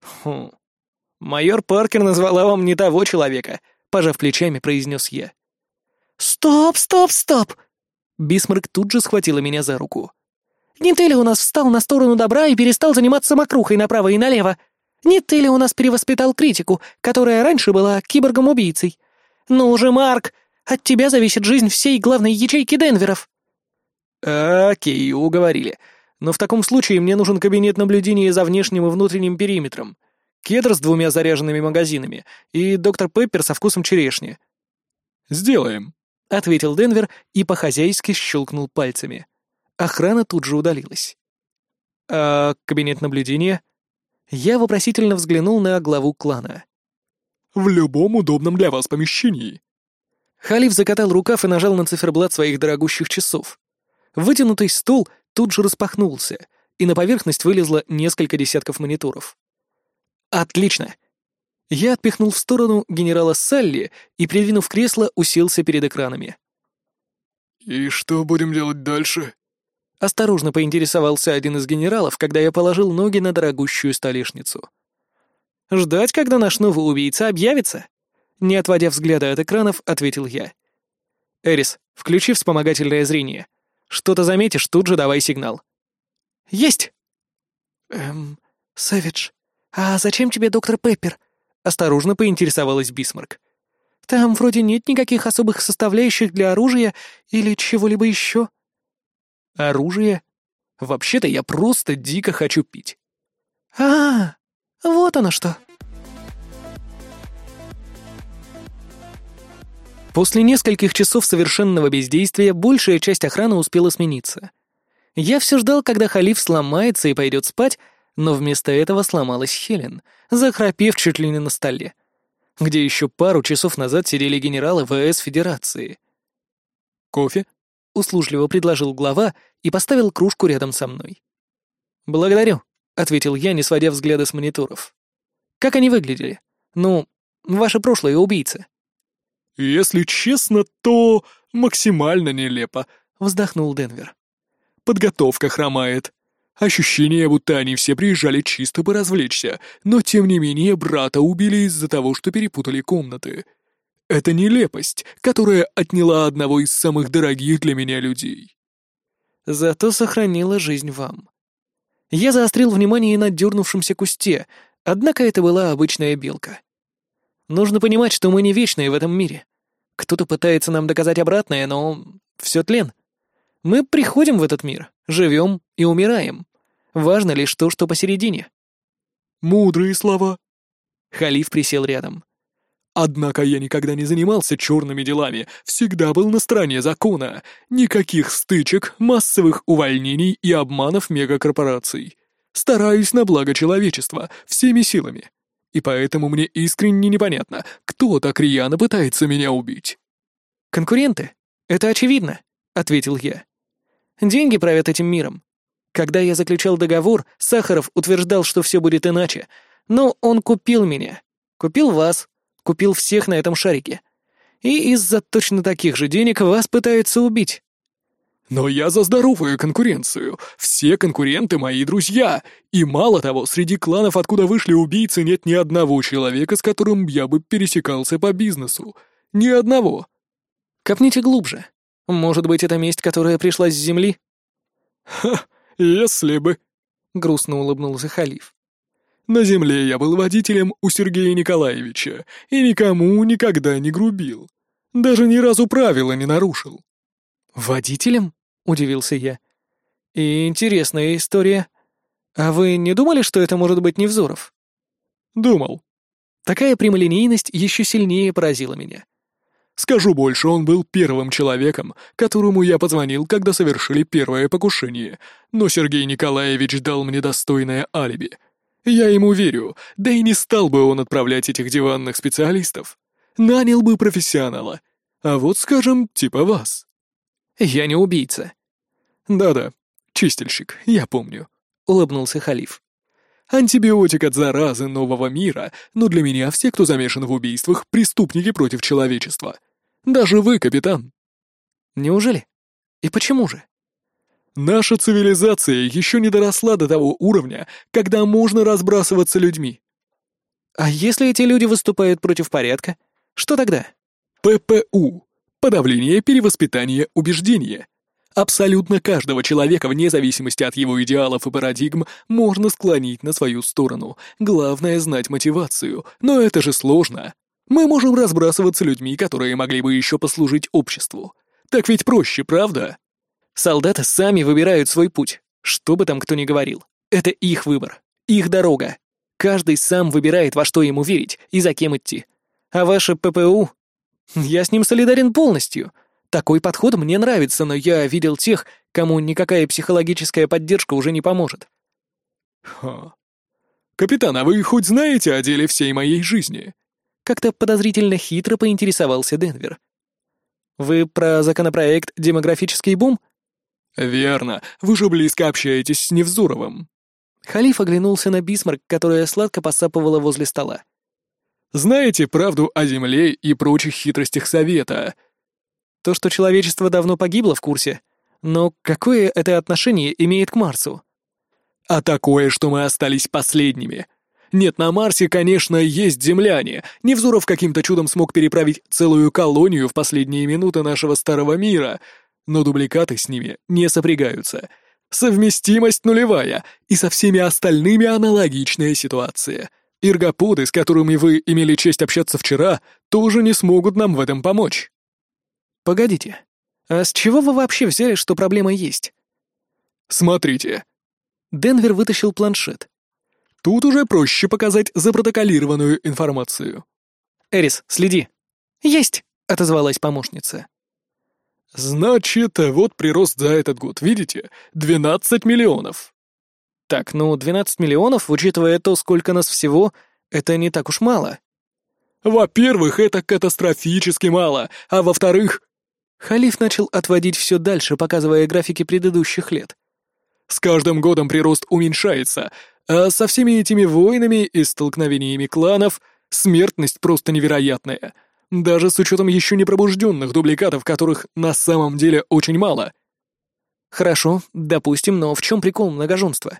«Хм. Майор Паркер назвала вам не того человека», — пожав плечами, произнес я. «Стоп, стоп, стоп!» Бисмарк тут же схватила меня за руку. Не ты ли у нас встал на сторону добра и перестал заниматься мокрухой направо и налево? Не ты ли у нас перевоспитал критику, которая раньше была киборгом-убийцей? Ну уже, Марк, от тебя зависит жизнь всей главной ячейки Денверов». «Окей, уговорили. Но в таком случае мне нужен кабинет наблюдения за внешним и внутренним периметром, кедр с двумя заряженными магазинами и доктор Пеппер со вкусом черешни». «Сделаем», — ответил Денвер и по-хозяйски щелкнул пальцами. Охрана тут же удалилась. «А кабинет наблюдения?» Я вопросительно взглянул на главу клана. «В любом удобном для вас помещении». Халиф закатал рукав и нажал на циферблат своих дорогущих часов. Вытянутый стол тут же распахнулся, и на поверхность вылезло несколько десятков мониторов. «Отлично!» Я отпихнул в сторону генерала Салли и, придвинув кресло, уселся перед экранами. «И что будем делать дальше?» Осторожно поинтересовался один из генералов, когда я положил ноги на дорогущую столешницу. «Ждать, когда наш новый убийца объявится?» Не отводя взгляда от экранов, ответил я. «Эрис, включи вспомогательное зрение. Что-то заметишь, тут же давай сигнал». «Есть!» «Эм, Сэвидж, а зачем тебе доктор Пеппер?» Осторожно поинтересовалась Бисмарк. «Там вроде нет никаких особых составляющих для оружия или чего-либо еще». Оружие? Вообще-то я просто дико хочу пить. А, -а, -а вот оно что. После нескольких часов совершенного бездействия большая часть охраны успела смениться. Я все ждал, когда халиф сломается и пойдет спать, но вместо этого сломалась Хелен, захрапев чуть ли не на столе, где еще пару часов назад сидели генералы ВС Федерации. «Кофе?» — услужливо предложил глава и поставил кружку рядом со мной. «Благодарю», — ответил я, не сводя взгляда с мониторов. «Как они выглядели? Ну, ваши прошлые убийцы?» «Если честно, то максимально нелепо», — вздохнул Денвер. «Подготовка хромает. Ощущение, будто они все приезжали чисто поразвлечься, но тем не менее брата убили из-за того, что перепутали комнаты. Это нелепость, которая отняла одного из самых дорогих для меня людей». «Зато сохранила жизнь вам». Я заострил внимание на дернувшемся кусте, однако это была обычная белка. Нужно понимать, что мы не вечные в этом мире. Кто-то пытается нам доказать обратное, но все тлен. Мы приходим в этот мир, живем и умираем. Важно лишь то, что посередине. Мудрые слова. Халиф присел рядом. Однако я никогда не занимался черными делами, всегда был на стороне закона. Никаких стычек, массовых увольнений и обманов мегакорпораций. Стараюсь на благо человечества, всеми силами и поэтому мне искренне непонятно, кто так рьяно пытается меня убить». «Конкуренты? Это очевидно», — ответил я. «Деньги правят этим миром. Когда я заключал договор, Сахаров утверждал, что все будет иначе, но он купил меня, купил вас, купил всех на этом шарике. И из-за точно таких же денег вас пытаются убить. Но я за здоровую конкуренцию. Все конкуренты мои друзья. И мало того, среди кланов, откуда вышли убийцы, нет ни одного человека, с которым я бы пересекался по бизнесу. Ни одного. Копните глубже. Может быть, это месть, которая пришла с земли? Ха, если бы. Грустно улыбнулся Халиф. На земле я был водителем у Сергея Николаевича и никому никогда не грубил. Даже ни разу правила не нарушил. «Водителем?» — удивился я. «И интересная история. А вы не думали, что это может быть Невзоров?» «Думал». Такая прямолинейность еще сильнее поразила меня. Скажу больше, он был первым человеком, которому я позвонил, когда совершили первое покушение, но Сергей Николаевич дал мне достойное алиби. Я ему верю, да и не стал бы он отправлять этих диванных специалистов. Нанял бы профессионала. А вот, скажем, типа вас. Я не убийца. «Да-да, чистильщик, я помню», — улыбнулся Халиф. «Антибиотик от заразы нового мира, но для меня все, кто замешан в убийствах, преступники против человечества. Даже вы, капитан». «Неужели? И почему же?» «Наша цивилизация еще не доросла до того уровня, когда можно разбрасываться людьми». «А если эти люди выступают против порядка, что тогда?» «ППУ. Подавление перевоспитания убеждения. Абсолютно каждого человека, вне зависимости от его идеалов и парадигм, можно склонить на свою сторону. Главное — знать мотивацию. Но это же сложно. Мы можем разбрасываться людьми, которые могли бы еще послужить обществу. Так ведь проще, правда? Солдаты сами выбирают свой путь. Что бы там кто ни говорил. Это их выбор. Их дорога. Каждый сам выбирает, во что ему верить и за кем идти. А ваше ППУ... Я с ним солидарен полностью. Такой подход мне нравится, но я видел тех, кому никакая психологическая поддержка уже не поможет. Ха. Капитан, а вы хоть знаете о деле всей моей жизни? Как-то подозрительно хитро поинтересовался Денвер. Вы про законопроект «Демографический бум»? Верно. Вы же близко общаетесь с Невзуровым. Халиф оглянулся на Бисмарк, которая сладко посапывала возле стола. Знаете правду о Земле и прочих хитростях Совета? То, что человечество давно погибло в курсе. Но какое это отношение имеет к Марсу? А такое, что мы остались последними. Нет, на Марсе, конечно, есть земляне. Невзоров каким-то чудом смог переправить целую колонию в последние минуты нашего старого мира, но дубликаты с ними не сопрягаются. Совместимость нулевая, и со всеми остальными аналогичная ситуация. Иргоподы, с которыми вы имели честь общаться вчера, тоже не смогут нам в этом помочь. Погодите, а с чего вы вообще взяли, что проблема есть? Смотрите. Денвер вытащил планшет. Тут уже проще показать запротоколированную информацию. Эрис, следи. Есть, отозвалась помощница. «Значит, вот прирост за этот год, видите? 12 миллионов!» «Так, ну, 12 миллионов, учитывая то, сколько нас всего, это не так уж мало». «Во-первых, это катастрофически мало, а во-вторых...» Халиф начал отводить все дальше, показывая графики предыдущих лет. «С каждым годом прирост уменьшается, а со всеми этими войнами и столкновениями кланов смертность просто невероятная» даже с учетом еще не пробужденных дубликатов, которых на самом деле очень мало. Хорошо, допустим, но в чем прикол многоженства?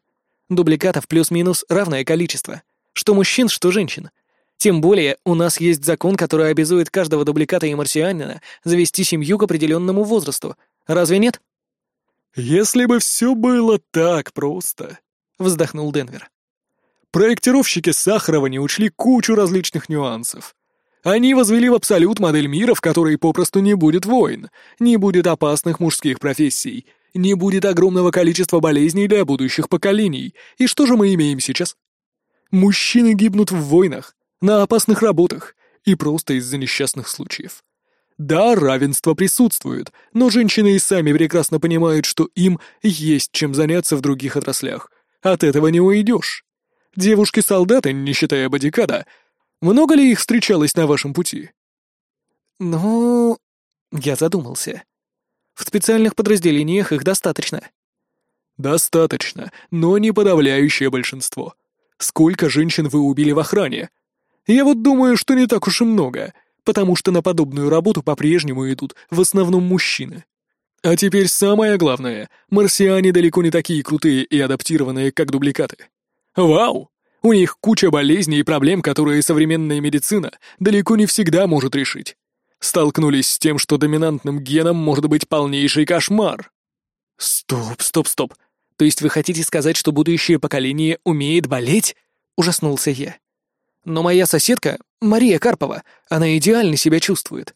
Дубликатов плюс-минус равное количество. Что мужчин, что женщин. Тем более, у нас есть закон, который обязует каждого дубликата и марсианина завести семью к определенному возрасту. Разве нет? «Если бы все было так просто», — вздохнул Денвер. «Проектировщики Сахарова не учли кучу различных нюансов. Они возвели в абсолют модель мира, в которой попросту не будет войн, не будет опасных мужских профессий, не будет огромного количества болезней для будущих поколений. И что же мы имеем сейчас? Мужчины гибнут в войнах, на опасных работах и просто из-за несчастных случаев. Да, равенство присутствует, но женщины и сами прекрасно понимают, что им есть чем заняться в других отраслях. От этого не уйдешь. Девушки-солдаты, не считая бодикада, много ли их встречалось на вашем пути?» «Ну...» Я задумался. «В специальных подразделениях их достаточно». «Достаточно, но не подавляющее большинство. Сколько женщин вы убили в охране? Я вот думаю, что не так уж и много, потому что на подобную работу по-прежнему идут в основном мужчины. А теперь самое главное, марсиане далеко не такие крутые и адаптированные, как дубликаты. Вау! У них куча болезней и проблем, которые современная медицина далеко не всегда может решить. Столкнулись с тем, что доминантным геном может быть полнейший кошмар. Стоп, стоп, стоп. То есть вы хотите сказать, что будущее поколение умеет болеть? Ужаснулся я. Но моя соседка, Мария Карпова, она идеально себя чувствует.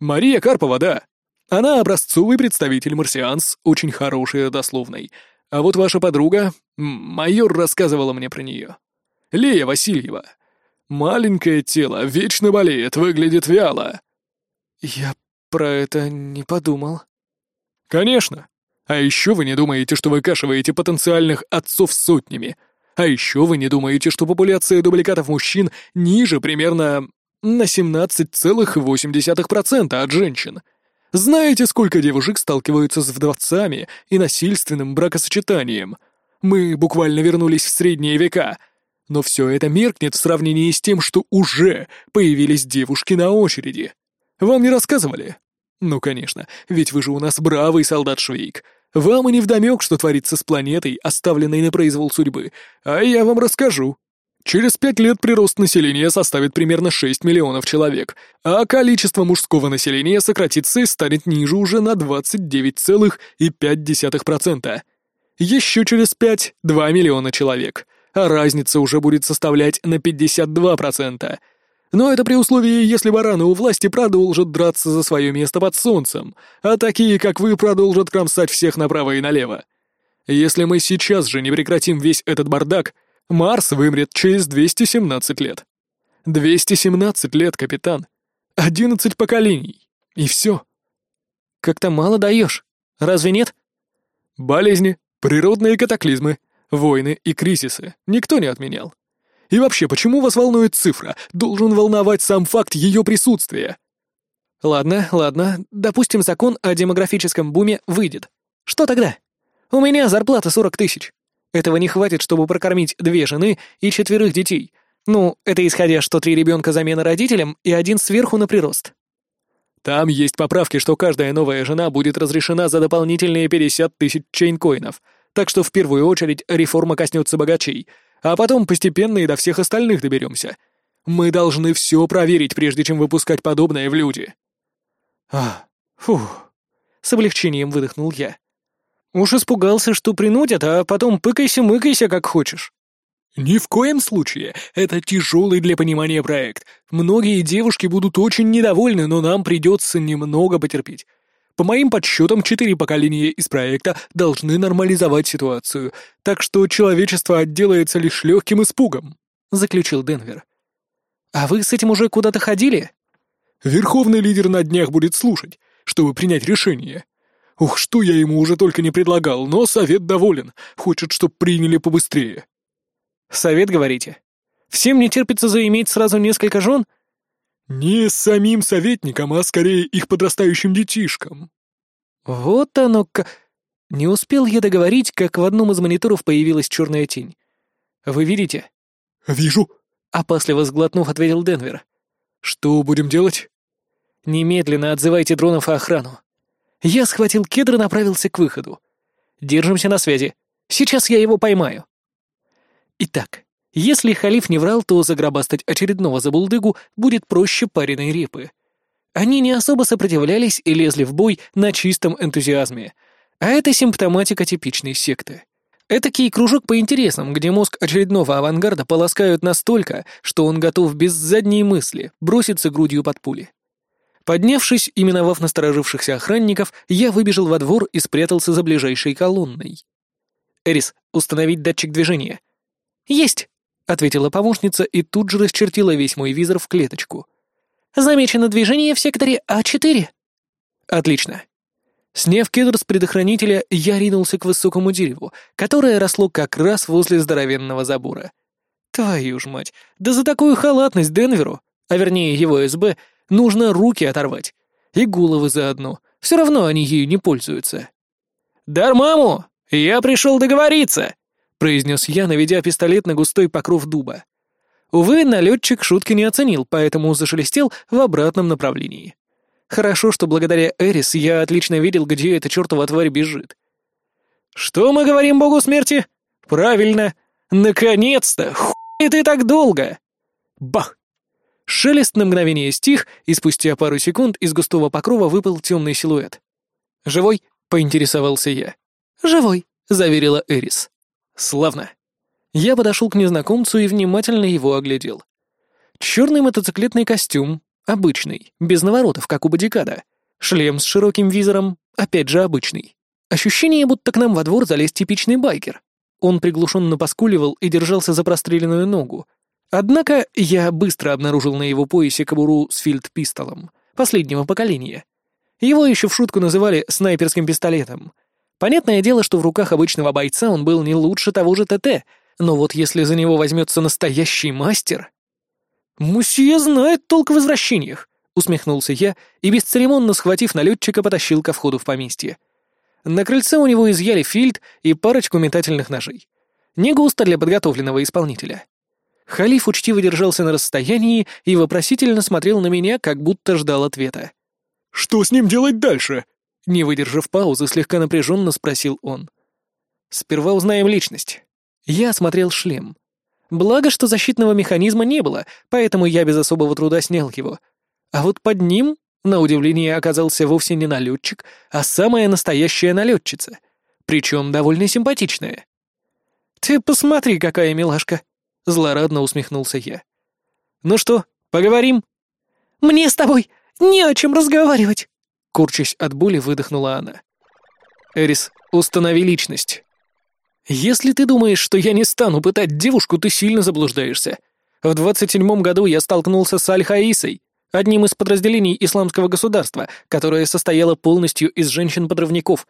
Мария Карпова, да. Она образцовый представитель марсианс, очень хороший дословной. А вот ваша подруга, майор рассказывала мне про нее. Лея Васильева. Маленькое тело, вечно болеет, выглядит вяло. Я про это не подумал. Конечно. А еще вы не думаете, что выкашиваете потенциальных отцов сотнями. А еще вы не думаете, что популяция дубликатов мужчин ниже примерно на 17,8% от женщин. Знаете, сколько девушек сталкиваются с вдовцами и насильственным бракосочетанием? Мы буквально вернулись в средние века. Но все это меркнет в сравнении с тем, что уже появились девушки на очереди. Вам не рассказывали? Ну, конечно, ведь вы же у нас бравый солдат Швейк. Вам и не вдомек, что творится с планетой, оставленной на произвол судьбы. А я вам расскажу. Через пять лет прирост населения составит примерно 6 миллионов человек, а количество мужского населения сократится и станет ниже уже на 29,5%. Еще через пять — 2 миллиона человек, а разница уже будет составлять на 52%. Но это при условии, если бараны у власти продолжат драться за свое место под солнцем, а такие, как вы, продолжат кромсать всех направо и налево. Если мы сейчас же не прекратим весь этот бардак, Марс вымрет через 217 лет. 217 лет, капитан. 11 поколений. И все. Как-то мало даешь. Разве нет? Болезни, природные катаклизмы, войны и кризисы никто не отменял. И вообще, почему вас волнует цифра? Должен волновать сам факт ее присутствия. Ладно, ладно, допустим, закон о демографическом буме выйдет. Что тогда? У меня зарплата 40 тысяч. Этого не хватит, чтобы прокормить две жены и четверых детей. Ну, это исходя, что три ребенка замена родителям и один сверху на прирост. Там есть поправки, что каждая новая жена будет разрешена за дополнительные 50 тысяч чейнкоинов, так что в первую очередь реформа коснется богачей, а потом постепенно и до всех остальных доберемся. Мы должны все проверить, прежде чем выпускать подобное в люди. А, фух, с облегчением выдохнул я. Уж испугался, что принудят, а потом пыкайся-мыкайся, как хочешь. Ни в коем случае. Это тяжелый для понимания проект. Многие девушки будут очень недовольны, но нам придется немного потерпеть. По моим подсчетам, четыре поколения из проекта должны нормализовать ситуацию, так что человечество отделается лишь легким испугом», — заключил Денвер. «А вы с этим уже куда-то ходили?» Верховный лидер на днях будет слушать, чтобы принять решение. Ух, что я ему уже только не предлагал, но совет доволен, хочет, чтоб приняли побыстрее. Совет, говорите? Всем не терпится заиметь сразу несколько жен? Не самим советникам, а скорее их подрастающим детишкам. Вот оно как... Не успел я договорить, как в одном из мониторов появилась черная тень. «Вы видите?» «Вижу», — опасливо сглотнув, ответил Денвер. «Что будем делать?» «Немедленно отзывайте дронов и охрану». Я схватил кедр и направился к выходу. «Держимся на связи. Сейчас я его поймаю». Итак, если халиф не врал, то загробастать очередного забулдыгу будет проще пареной репы. Они не особо сопротивлялись и лезли в бой на чистом энтузиазме — а это симптоматика типичной секты. Этакий кружок по интересам, где мозг очередного авангарда полоскают настолько, что он готов без задней мысли броситься грудью под пули. Поднявшись и миновав насторожившихся охранников, я выбежал во двор и спрятался за ближайшей колонной. «Эрис, установить датчик движения». «Есть!» — ответила помощница и тут же расчертила весь мой визор в клеточку. «Замечено движение в секторе А4». «Отлично. Сняв кедр с предохранителя, я ринулся к высокому дереву, которое росло как раз возле здоровенного забора. Твою ж мать, да за такую халатность Денверу, а вернее его СБ, нужно руки оторвать. И головы заодно, все равно они ею не пользуются. «Дармаму! Я пришел договориться!» — произнес я, наведя пистолет на густой покров дуба. Увы, налетчик шутки не оценил, поэтому зашелестел в обратном направлении. Хорошо, что благодаря Эрис я отлично видел, где эта чертова тварь бежит. «Что мы говорим богу смерти?» «Правильно! Наконец-то! Хуй ты так долго!» Бах! Шелест на мгновение стих, и спустя пару секунд из густого покрова выпал темный силуэт. «Живой?» — поинтересовался я. «Живой», — заверила Эрис. «Славно». Я подошел к незнакомцу и внимательно его оглядел. Черный мотоциклетный костюм, Обычный, без наворотов, как у бодикада. Шлем с широким визором, опять же обычный. Ощущение, будто к нам во двор залез типичный байкер. Он приглушенно поскуливал и держался за простреленную ногу. Однако я быстро обнаружил на его поясе кобуру с филд-пистолом, последнего поколения. Его еще в шутку называли снайперским пистолетом. Понятное дело, что в руках обычного бойца он был не лучше того же ТТ, но вот если за него возьмется настоящий мастер... «Мусье знает толк в возвращениях», — усмехнулся я и, бесцеремонно схватив налетчика, потащил ко входу в поместье. На крыльце у него изъяли фильд и парочку метательных ножей. Не густо для подготовленного исполнителя. Халиф учтиво держался на расстоянии и вопросительно смотрел на меня, как будто ждал ответа. «Что с ним делать дальше?» Не выдержав паузы, слегка напряженно спросил он. «Сперва узнаем личность». Я осмотрел шлем. Благо, что защитного механизма не было, поэтому я без особого труда снял его. А вот под ним, на удивление, оказался вовсе не налетчик, а самая настоящая налетчица. Причем довольно симпатичная. «Ты посмотри, какая милашка!» — злорадно усмехнулся я. «Ну что, поговорим?» «Мне с тобой не о чем разговаривать!» Курчась от боли, выдохнула она. «Эрис, установи личность». «Если ты думаешь, что я не стану пытать девушку, ты сильно заблуждаешься. В двадцать седьмом году я столкнулся с Аль-Хаисой, одним из подразделений исламского государства, которое состояло полностью из женщин-подрывников.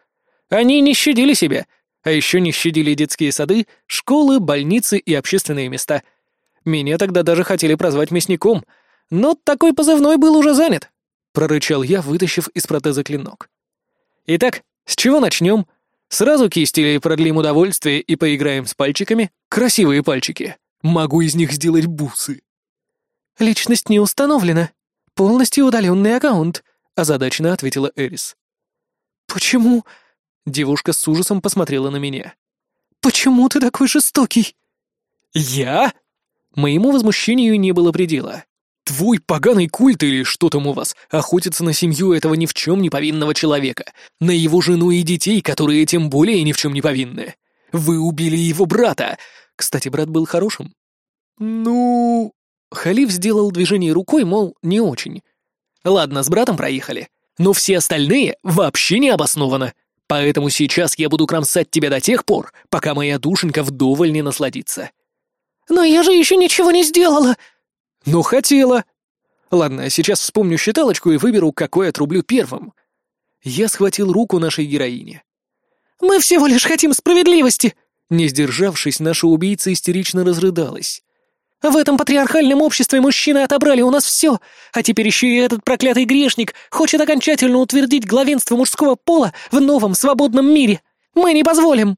Они не щадили себя, а еще не щадили детские сады, школы, больницы и общественные места. Меня тогда даже хотели прозвать мясником, но такой позывной был уже занят», — прорычал я, вытащив из протеза клинок. «Итак, с чего начнем?» Сразу кисти или продлим удовольствие и поиграем с пальчиками? Красивые пальчики. Могу из них сделать бусы. Личность не установлена. Полностью удаленный аккаунт, озадаченно ответила Эрис. Почему? Девушка с ужасом посмотрела на меня. Почему ты такой жестокий? Я? Моему возмущению не было предела. Твой поганый культ или что там у вас охотится на семью этого ни в чем не повинного человека, на его жену и детей, которые тем более ни в чем не повинны. Вы убили его брата. Кстати, брат был хорошим. Ну... Халиф сделал движение рукой, мол, не очень. Ладно, с братом проехали. Но все остальные вообще не обоснованно. Поэтому сейчас я буду кромсать тебя до тех пор, пока моя душенька вдоволь не насладится. «Но я же еще ничего не сделала!» «Ну, хотела. Ладно, сейчас вспомню считалочку и выберу, какой отрублю первым. Я схватил руку нашей героини. «Мы всего лишь хотим справедливости!» Не сдержавшись, наша убийца истерично разрыдалась. В этом патриархальном обществе мужчины отобрали у нас все, а теперь еще и этот проклятый грешник хочет окончательно утвердить главенство мужского пола в новом свободном мире. Мы не позволим!»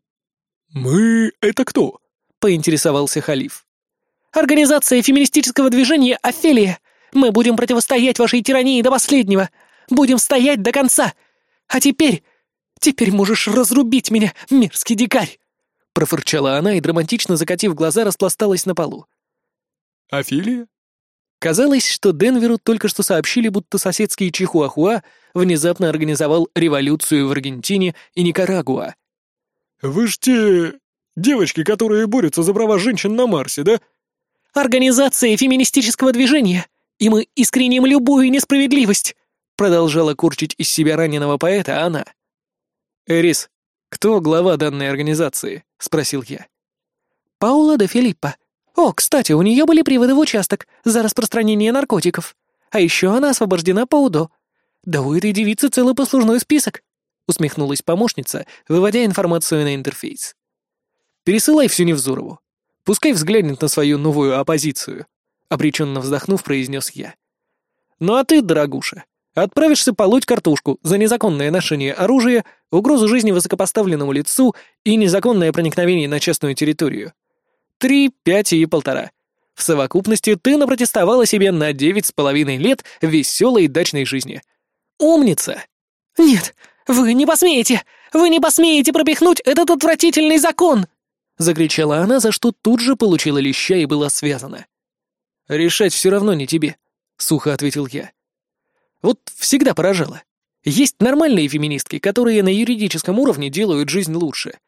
«Мы — это кто?» — поинтересовался Халиф. «Организация феминистического движения «Офелия». Мы будем противостоять вашей тирании до последнего. Будем стоять до конца. А теперь... Теперь можешь разрубить меня, мерзкий дикарь!» Профырчала она и, драматично закатив глаза, распласталась на полу. Афилия? Казалось, что Денверу только что сообщили, будто соседский Чихуахуа внезапно организовал революцию в Аргентине и Никарагуа. «Вы ж те девочки, которые борются за права женщин на Марсе, да?» «Организация феминистического движения, и мы искренним любую несправедливость», продолжала курчить из себя раненого поэта она. «Эрис, кто глава данной организации?» — спросил я. «Паула де Филиппо», о, кстати, у нее были приводы в участок за распространение наркотиков. А еще она освобождена по УДО. Да у этой девицы целый послужной список», — усмехнулась помощница, выводя информацию на интерфейс. «Пересылай всю Невзорову. Пускай взглянет на свою новую оппозицию», — обреченно вздохнув, произнес я. «Ну а ты, дорогуша, отправишься полоть картошку за незаконное ношение оружия, угрозу жизни высокопоставленному лицу и незаконное проникновение на частную территорию. Три, пять и полтора. В совокупности ты напротестовала себе на девять с половиной лет веселой дачной жизни. Умница! Нет, вы не посмеете! Вы не посмеете пропихнуть этот отвратительный закон! Закричала она, за что тут же получила леща и была связана. «Решать все равно не тебе», — сухо ответил я. «Вот всегда поражало. Есть нормальные феминистки, которые на юридическом уровне делают жизнь лучше.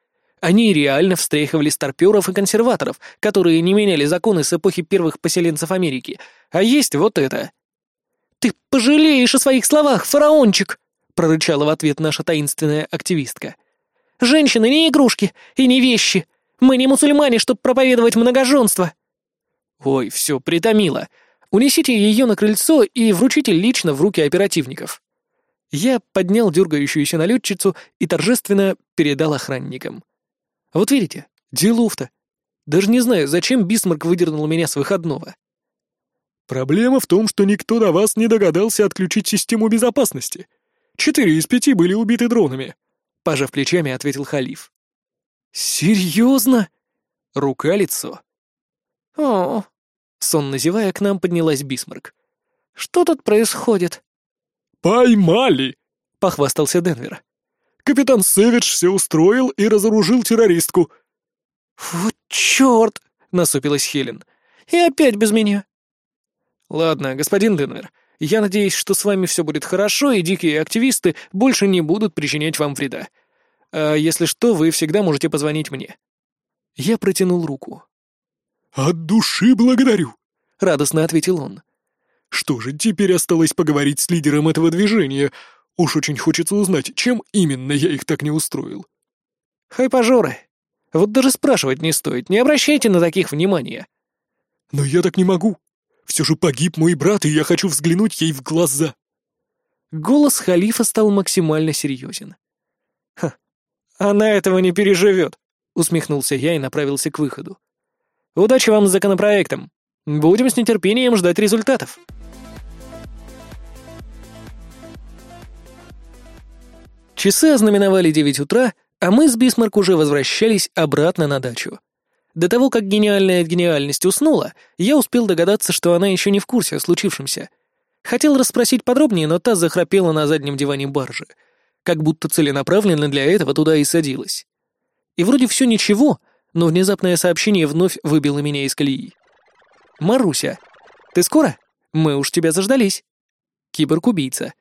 Они реально встряхивали старпёров и консерваторов, которые не меняли законы с эпохи первых поселенцев Америки. А есть вот это. «Ты пожалеешь о своих словах, фараончик!» — прорычала в ответ наша таинственная активистка. «Женщины не игрушки и не вещи. Мы не мусульмане, чтобы проповедовать многоженство». «Ой, все, притомило. Унесите ее на крыльцо и вручите лично в руки оперативников». Я поднял дергающуюся налетчицу и торжественно передал охранникам. Вот видите, делов-то. Даже не знаю, зачем Бисмарк выдернул меня с выходного. Проблема в том, что никто до вас не догадался отключить систему безопасности. Четыре из пяти были убиты дронами. Пожав плечами, ответил Халиф. Серьезно? Рука-лицо. О, сонно зевая, к нам поднялась Бисмарк. Что тут происходит? Поймали! Похвастался Денвер. Капитан Сэвидж все устроил и разоружил террористку». «Вот черт!» — насупилась Хелен. «И опять без меня». «Ладно, господин Денвер, я надеюсь, что с вами все будет хорошо, и дикие активисты больше не будут причинять вам вреда. А если что, вы всегда можете позвонить мне». Я протянул руку. «От души благодарю», — радостно ответил он. «Что же, теперь осталось поговорить с лидером этого движения, Уж очень хочется узнать, чем именно я их так не устроил. Хайпажоры. Вот даже спрашивать не стоит, не обращайте на таких внимания. Но я так не могу. Все же погиб мой брат, и я хочу взглянуть ей в глаза. Голос халифа стал максимально серьезен. Ха, она этого не переживет, усмехнулся я и направился к выходу. Удачи вам с законопроектом. Будем с нетерпением ждать результатов. Часы ознаменовали девять утра, а мы с Бисмарк уже возвращались обратно на дачу. До того, как гениальная гениальность уснула, я успел догадаться, что она еще не в курсе о случившемся. Хотел расспросить подробнее, но та захрапела на заднем диване баржи, как будто целенаправленно для этого туда и садилась. И вроде все ничего, но внезапное сообщение вновь выбило меня из колеи. «Маруся, ты скоро? Мы уж тебя заждались». Киборг-убийца.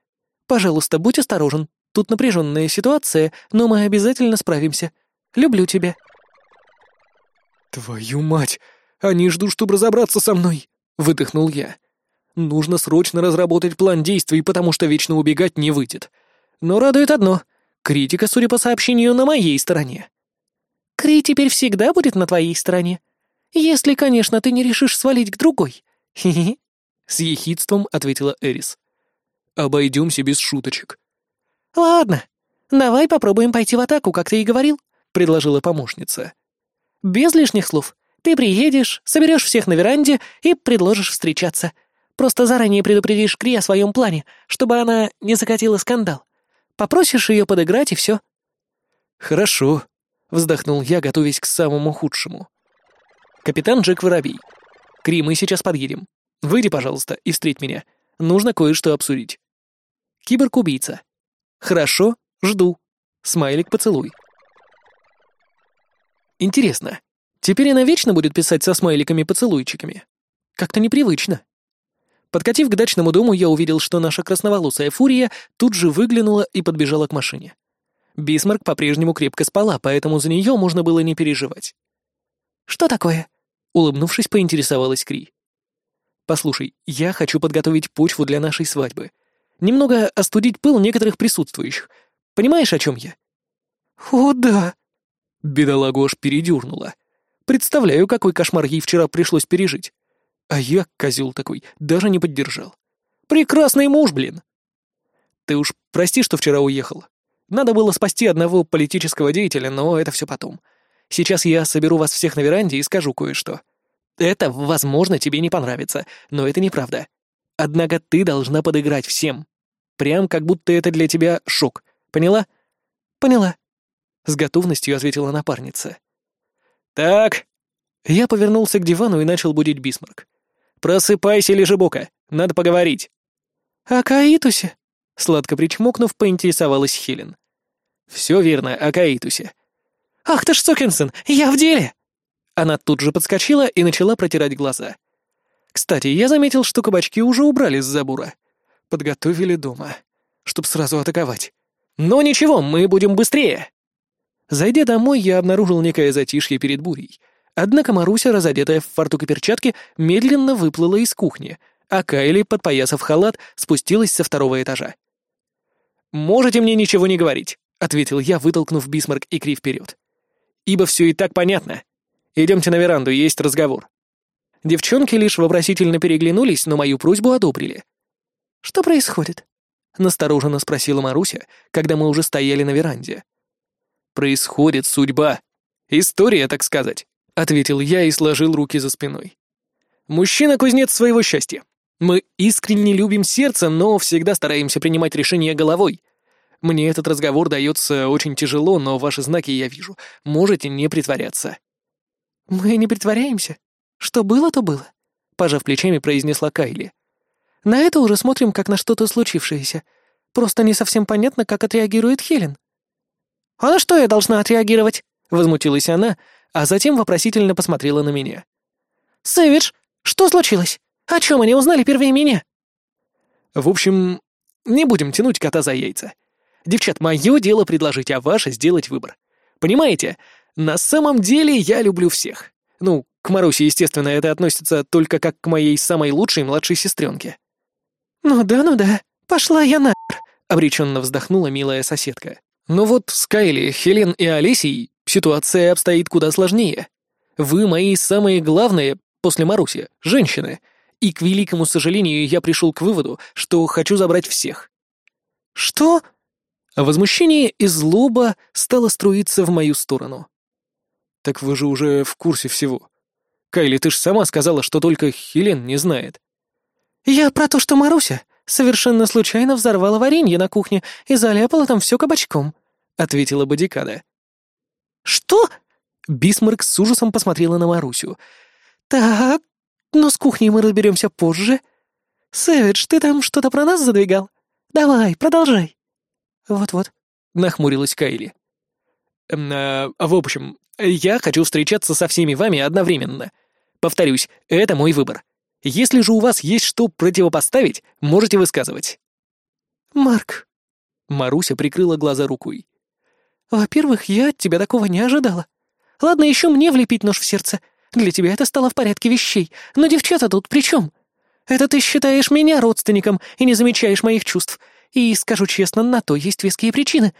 «Пожалуйста, будь осторожен. Тут напряженная ситуация, но мы обязательно справимся. Люблю тебя». «Твою мать! Они ждут, чтобы разобраться со мной!» — выдохнул я. «Нужно срочно разработать план действий, потому что вечно убегать не выйдет. Но радует одно — критика, судя по сообщению, на моей стороне». «Кри теперь всегда будет на твоей стороне. Если, конечно, ты не решишь свалить к другой. Хи-хи». — с ехидством ответила Эрис. «Обойдемся без шуточек». «Ладно, давай попробуем пойти в атаку, как ты и говорил», — предложила помощница. «Без лишних слов. Ты приедешь, соберешь всех на веранде и предложишь встречаться. Просто заранее предупредишь Кри о своем плане, чтобы она не закатила скандал. Попросишь ее подыграть, и все». «Хорошо», — вздохнул я, готовясь к самому худшему. «Капитан Джек Воробей. Кри, мы сейчас подъедем. Выйди, пожалуйста, и встреть меня. Нужно кое-что обсудить». Киборг-убийца. «Хорошо, жду. Смайлик поцелуй». Интересно, теперь она вечно будет писать со смайликами-поцелуйчиками? Как-то непривычно. Подкатив к дачному дому, я увидел, что наша красноволосая фурия тут же выглянула и подбежала к машине. Бисмарк по-прежнему крепко спала, поэтому за нее можно было не переживать. «Что такое?» — улыбнувшись, поинтересовалась Кри. «Послушай, я хочу подготовить почву для нашей свадьбы. Немного остудить пыл некоторых присутствующих. Понимаешь, о чем я?» «О, да!» Бедолагу аж передернула. Представляю, какой кошмар ей вчера пришлось пережить. А я, козел такой, даже не поддержал. Прекрасный муж, блин! Ты уж прости, что вчера уехал. Надо было спасти одного политического деятеля, но это все потом. Сейчас я соберу вас всех на веранде и скажу кое-что. Это, возможно, тебе не понравится, но это неправда. Однако ты должна подыграть всем. Прям как будто это для тебя шок. Поняла? Поняла. С готовностью ответила напарница. Так. Я повернулся к дивану и начал будить Бисмарк. Просыпайся, лежебока. Надо поговорить. О Каитусе? Сладко причмокнув, поинтересовалась Хелен. «Все верно, о Каитусе». «Ах ты ж, сукин я в деле!» Она тут же подскочила и начала протирать глаза. Кстати, я заметил, что кабачки уже убрали с забора. Подготовили дома, чтоб сразу атаковать. Но ничего, мы будем быстрее. Зайдя домой, я обнаружил некое затишье перед бурей. Однако Маруся, разодетая в фартук и перчатки, медленно выплыла из кухни, а Кайли, подпоясав халат, спустилась со второго этажа. «Можете мне ничего не говорить», — ответил я, вытолкнув Бисмарк и Кри вперед. «Ибо все и так понятно. Идемте на веранду, есть разговор». Девчонки лишь вопросительно переглянулись, но мою просьбу одобрили. «Что происходит?» — настороженно спросила Маруся, когда мы уже стояли на веранде. «Происходит судьба. История, так сказать», — ответил я и сложил руки за спиной. «Мужчина — кузнец своего счастья. Мы искренне любим сердце, но всегда стараемся принимать решения головой. Мне этот разговор дается очень тяжело, но ваши знаки я вижу. Можете не притворяться». «Мы не притворяемся. Что было, то было», — пожав плечами, произнесла Кайли. «На это уже смотрим, как на что-то случившееся. Просто не совсем понятно, как отреагирует Хелен». «А на что я должна отреагировать?» — возмутилась она, а затем вопросительно посмотрела на меня. «Сэвидж, что случилось?» О чем они узнали первые меня?» «В общем, не будем тянуть кота за яйца. Девчат, мое дело предложить, а ваше сделать выбор. Понимаете, на самом деле я люблю всех. Ну, к Марусе, естественно, это относится только как к моей самой лучшей младшей сестренке. «Ну да, ну да, пошла я на...» — обреченно вздохнула милая соседка. Но вот с Кайли, Хелен и Олесей ситуация обстоит куда сложнее. Вы мои самые главные, после Маруси, женщины — и, к великому сожалению, я пришел к выводу, что хочу забрать всех. Что? Возмущение и злоба стало струиться в мою сторону. Так вы же уже в курсе всего. Кайли, ты ж сама сказала, что только Хелен не знает. Я про то, что Маруся совершенно случайно взорвала варенье на кухне и заляпала там все кабачком, ответила Бодикада. Что? Бисмарк с ужасом посмотрела на Марусю. Так, но с кухней мы разберемся позже. Сэвидж, ты там что-то про нас задвигал? Давай, продолжай. Вот-вот, нахмурилась Кайли. Эм, э, в общем, я хочу встречаться со всеми вами одновременно. Повторюсь, это мой выбор. Если же у вас есть что противопоставить, можете высказывать. Марк. Маруся прикрыла глаза рукой. Во-первых, я от тебя такого не ожидала. Ладно, еще мне влепить нож в сердце — для тебя это стало в порядке вещей, но девчата тут при чем? Это ты считаешь меня родственником и не замечаешь моих чувств. И, скажу честно, на то есть веские причины.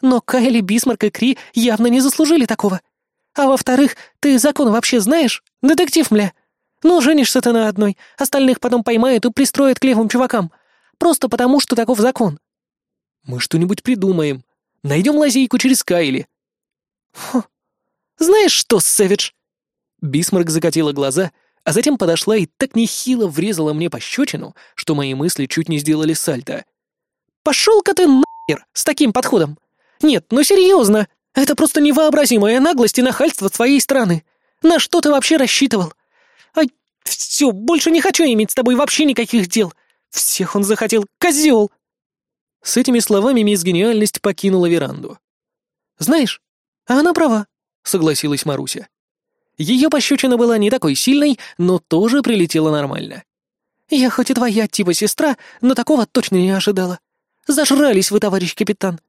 Но Кайли, Бисмарк и Кри явно не заслужили такого. А во-вторых, ты закон вообще знаешь? Детектив, мля. Ну, женишься ты на одной, остальных потом поймают и пристроят к левым чувакам. Просто потому, что таков закон. Мы что-нибудь придумаем. Найдем лазейку через Кайли. Фу. Знаешь что, Сэвидж? Бисмарк закатила глаза, а затем подошла и так нехило врезала мне пощечину, что мои мысли чуть не сделали сальто. «Пошел-ка ты нахер с таким подходом! Нет, ну серьезно, это просто невообразимая наглость и нахальство твоей стороны. На что ты вообще рассчитывал? Ай, все, больше не хочу иметь с тобой вообще никаких дел. Всех он захотел, козел!» С этими словами мисс Гениальность покинула веранду. «Знаешь, а она права», — согласилась Маруся. Ее пощечина была не такой сильной, но тоже прилетела нормально. «Я хоть и твоя типа сестра, но такого точно не ожидала. Зажрались вы, товарищ капитан!»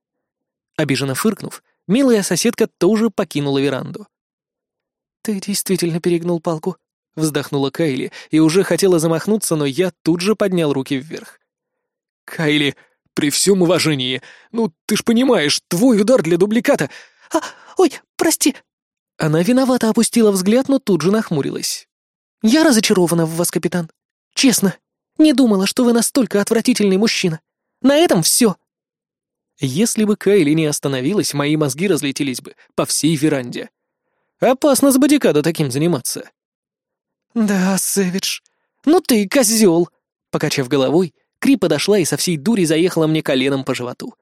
Обиженно фыркнув, милая соседка тоже покинула веранду. «Ты действительно перегнул палку», — вздохнула Кайли и уже хотела замахнуться, но я тут же поднял руки вверх. «Кайли, при всем уважении, ну, ты ж понимаешь, твой удар для дубликата...» «А, ой, прости», она виновато опустила взгляд, но тут же нахмурилась. «Я разочарована в вас, капитан. Честно, не думала, что вы настолько отвратительный мужчина. На этом все». Если бы Кайли не остановилась, мои мозги разлетелись бы по всей веранде. Опасно с бодикадо таким заниматься. «Да, Сэвидж, ну ты козел!» Покачав головой, Кри подошла и со всей дури заехала мне коленом по животу.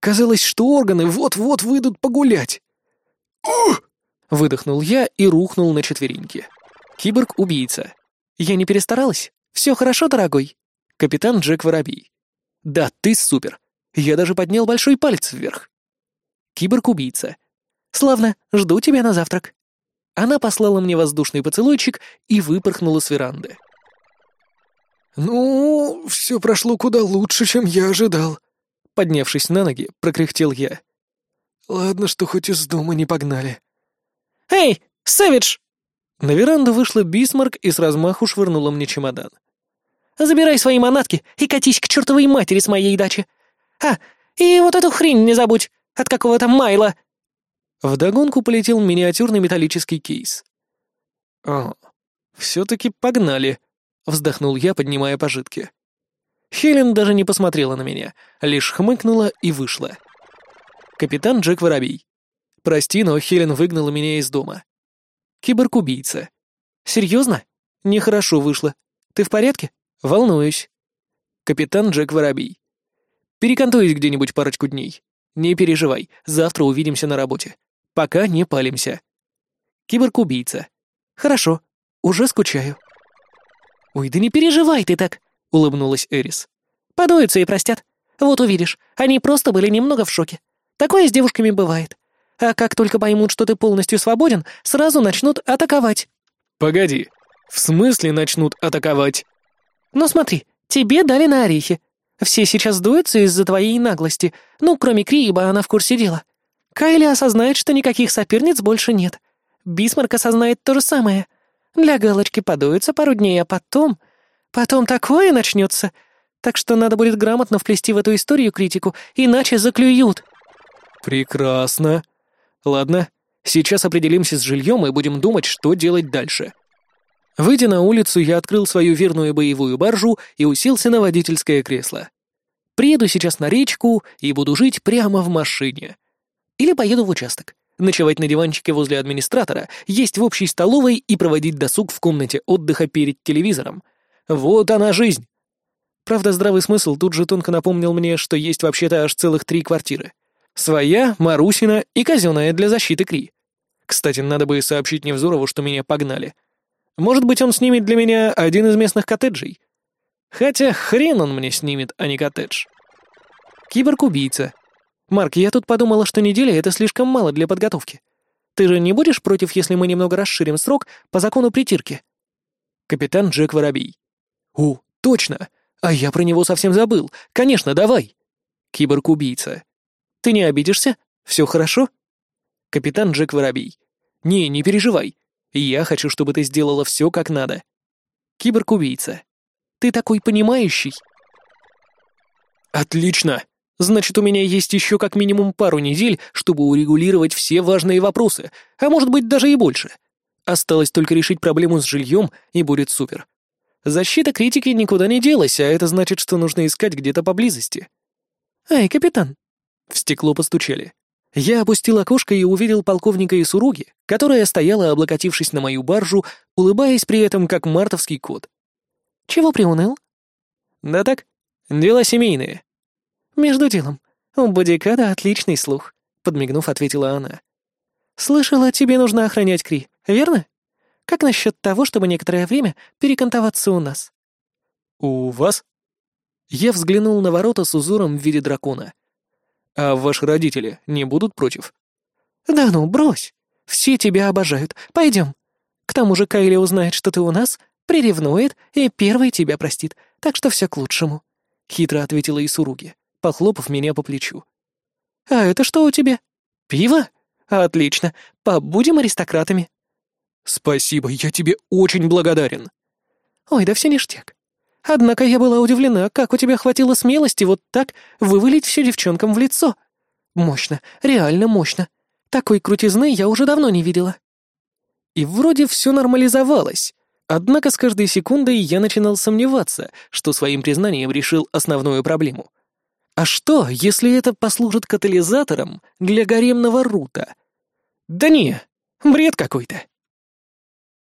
Казалось, что органы вот-вот выйдут погулять. «Ух!» Выдохнул я и рухнул на четвереньки. Киборг-убийца. Я не перестаралась? Все хорошо, дорогой? Капитан Джек Воробей. Да, ты супер. Я даже поднял большой палец вверх. Киборг-убийца. Славно, жду тебя на завтрак. Она послала мне воздушный поцелуйчик и выпорхнула с веранды. «Ну, все прошло куда лучше, чем я ожидал», — поднявшись на ноги, прокряхтел я. «Ладно, что хоть из дома не погнали». «Эй, Сэвидж!» На веранду вышла Бисмарк и с размаху швырнула мне чемодан. «Забирай свои манатки и катись к чертовой матери с моей дачи. А, и вот эту хрень не забудь, от какого-то майла!» Вдогонку полетел миниатюрный металлический кейс. «О, все-таки погнали», — вздохнул я, поднимая пожитки. Хелен даже не посмотрела на меня, лишь хмыкнула и вышла. Капитан Джек Воробей. Прости, но Хелен выгнала меня из дома. Киборг-убийца. Серьезно? Нехорошо вышло. Ты в порядке? Волнуюсь. Капитан Джек Воробей. Перекантуюсь где-нибудь парочку дней. Не переживай, завтра увидимся на работе. Пока не палимся. Киборг-убийца. Хорошо, уже скучаю. Ой, да не переживай ты так, улыбнулась Эрис. Подуются и простят. Вот увидишь, они просто были немного в шоке. Такое с девушками бывает. А как только поймут, что ты полностью свободен, сразу начнут атаковать». «Погоди, в смысле начнут атаковать?» «Ну смотри, тебе дали на орехи. Все сейчас дуются из-за твоей наглости, ну, кроме Кри, ибо она в курсе дела. Кайли осознает, что никаких соперниц больше нет. Бисмарк осознает то же самое. Для галочки подуются пару дней, а потом... Потом такое начнется. Так что надо будет грамотно вплести в эту историю критику, иначе заклюют». «Прекрасно», Ладно, сейчас определимся с жильем и будем думать, что делать дальше. Выйдя на улицу, я открыл свою верную боевую баржу и уселся на водительское кресло. Приеду сейчас на речку и буду жить прямо в машине. Или поеду в участок, ночевать на диванчике возле администратора, есть в общей столовой и проводить досуг в комнате отдыха перед телевизором. Вот она жизнь. Правда, здравый смысл тут же тонко напомнил мне, что есть вообще-то аж целых три квартиры. Своя, Марусина и казенная для защиты Кри. Кстати, надо бы сообщить Невзорову, что меня погнали. Может быть, он снимет для меня один из местных коттеджей? Хотя хрен он мне снимет, а не коттедж. Киборг-убийца. Марк, я тут подумала, что неделя — это слишком мало для подготовки. Ты же не будешь против, если мы немного расширим срок по закону притирки? Капитан Джек Воробей. О, точно! А я про него совсем забыл. Конечно, давай. Киборг-убийца. Ты не обидишься? Все хорошо?» Капитан Джек Воробей. «Не, не переживай. Я хочу, чтобы ты сделала все как надо». Киборг-убийца. «Ты такой понимающий». «Отлично! Значит, у меня есть еще как минимум пару недель, чтобы урегулировать все важные вопросы, а может быть даже и больше. Осталось только решить проблему с жильем, и будет супер. Защита критики никуда не делась, а это значит, что нужно искать где-то поблизости. «Эй, капитан!» В стекло постучали. Я опустил окошко и увидел полковника Исуруги, которая стояла, облокотившись на мою баржу, улыбаясь при этом, как мартовский кот. «Чего приуныл?» «Да так, дела семейные». «Между делом, у Бодикада отличный слух», — подмигнув, ответила она. «Слышала, тебе нужно охранять Кри, верно? Как насчет того, чтобы некоторое время перекантоваться у нас?» «У вас?» Я взглянул на ворота с узором в виде дракона. «А ваши родители не будут против?» «Да ну, брось. Все тебя обожают. Пойдем. К тому же Кайли узнает, что ты у нас, приревнует и первый тебя простит, так что все к лучшему», — хитро ответила Исуруги, похлопав меня по плечу. «А это что у тебя? Пиво? Отлично. Побудем аристократами». «Спасибо, я тебе очень благодарен». «Ой, да все ништяк. Однако я была удивлена, как у тебя хватило смелости вот так вывалить все девчонкам в лицо. Мощно, реально мощно. Такой крутизны я уже давно не видела. И вроде все нормализовалось. Однако с каждой секундой я начинал сомневаться, что своим признанием решил основную проблему. А что, если это послужит катализатором для гаремного рута? Да не, бред какой-то.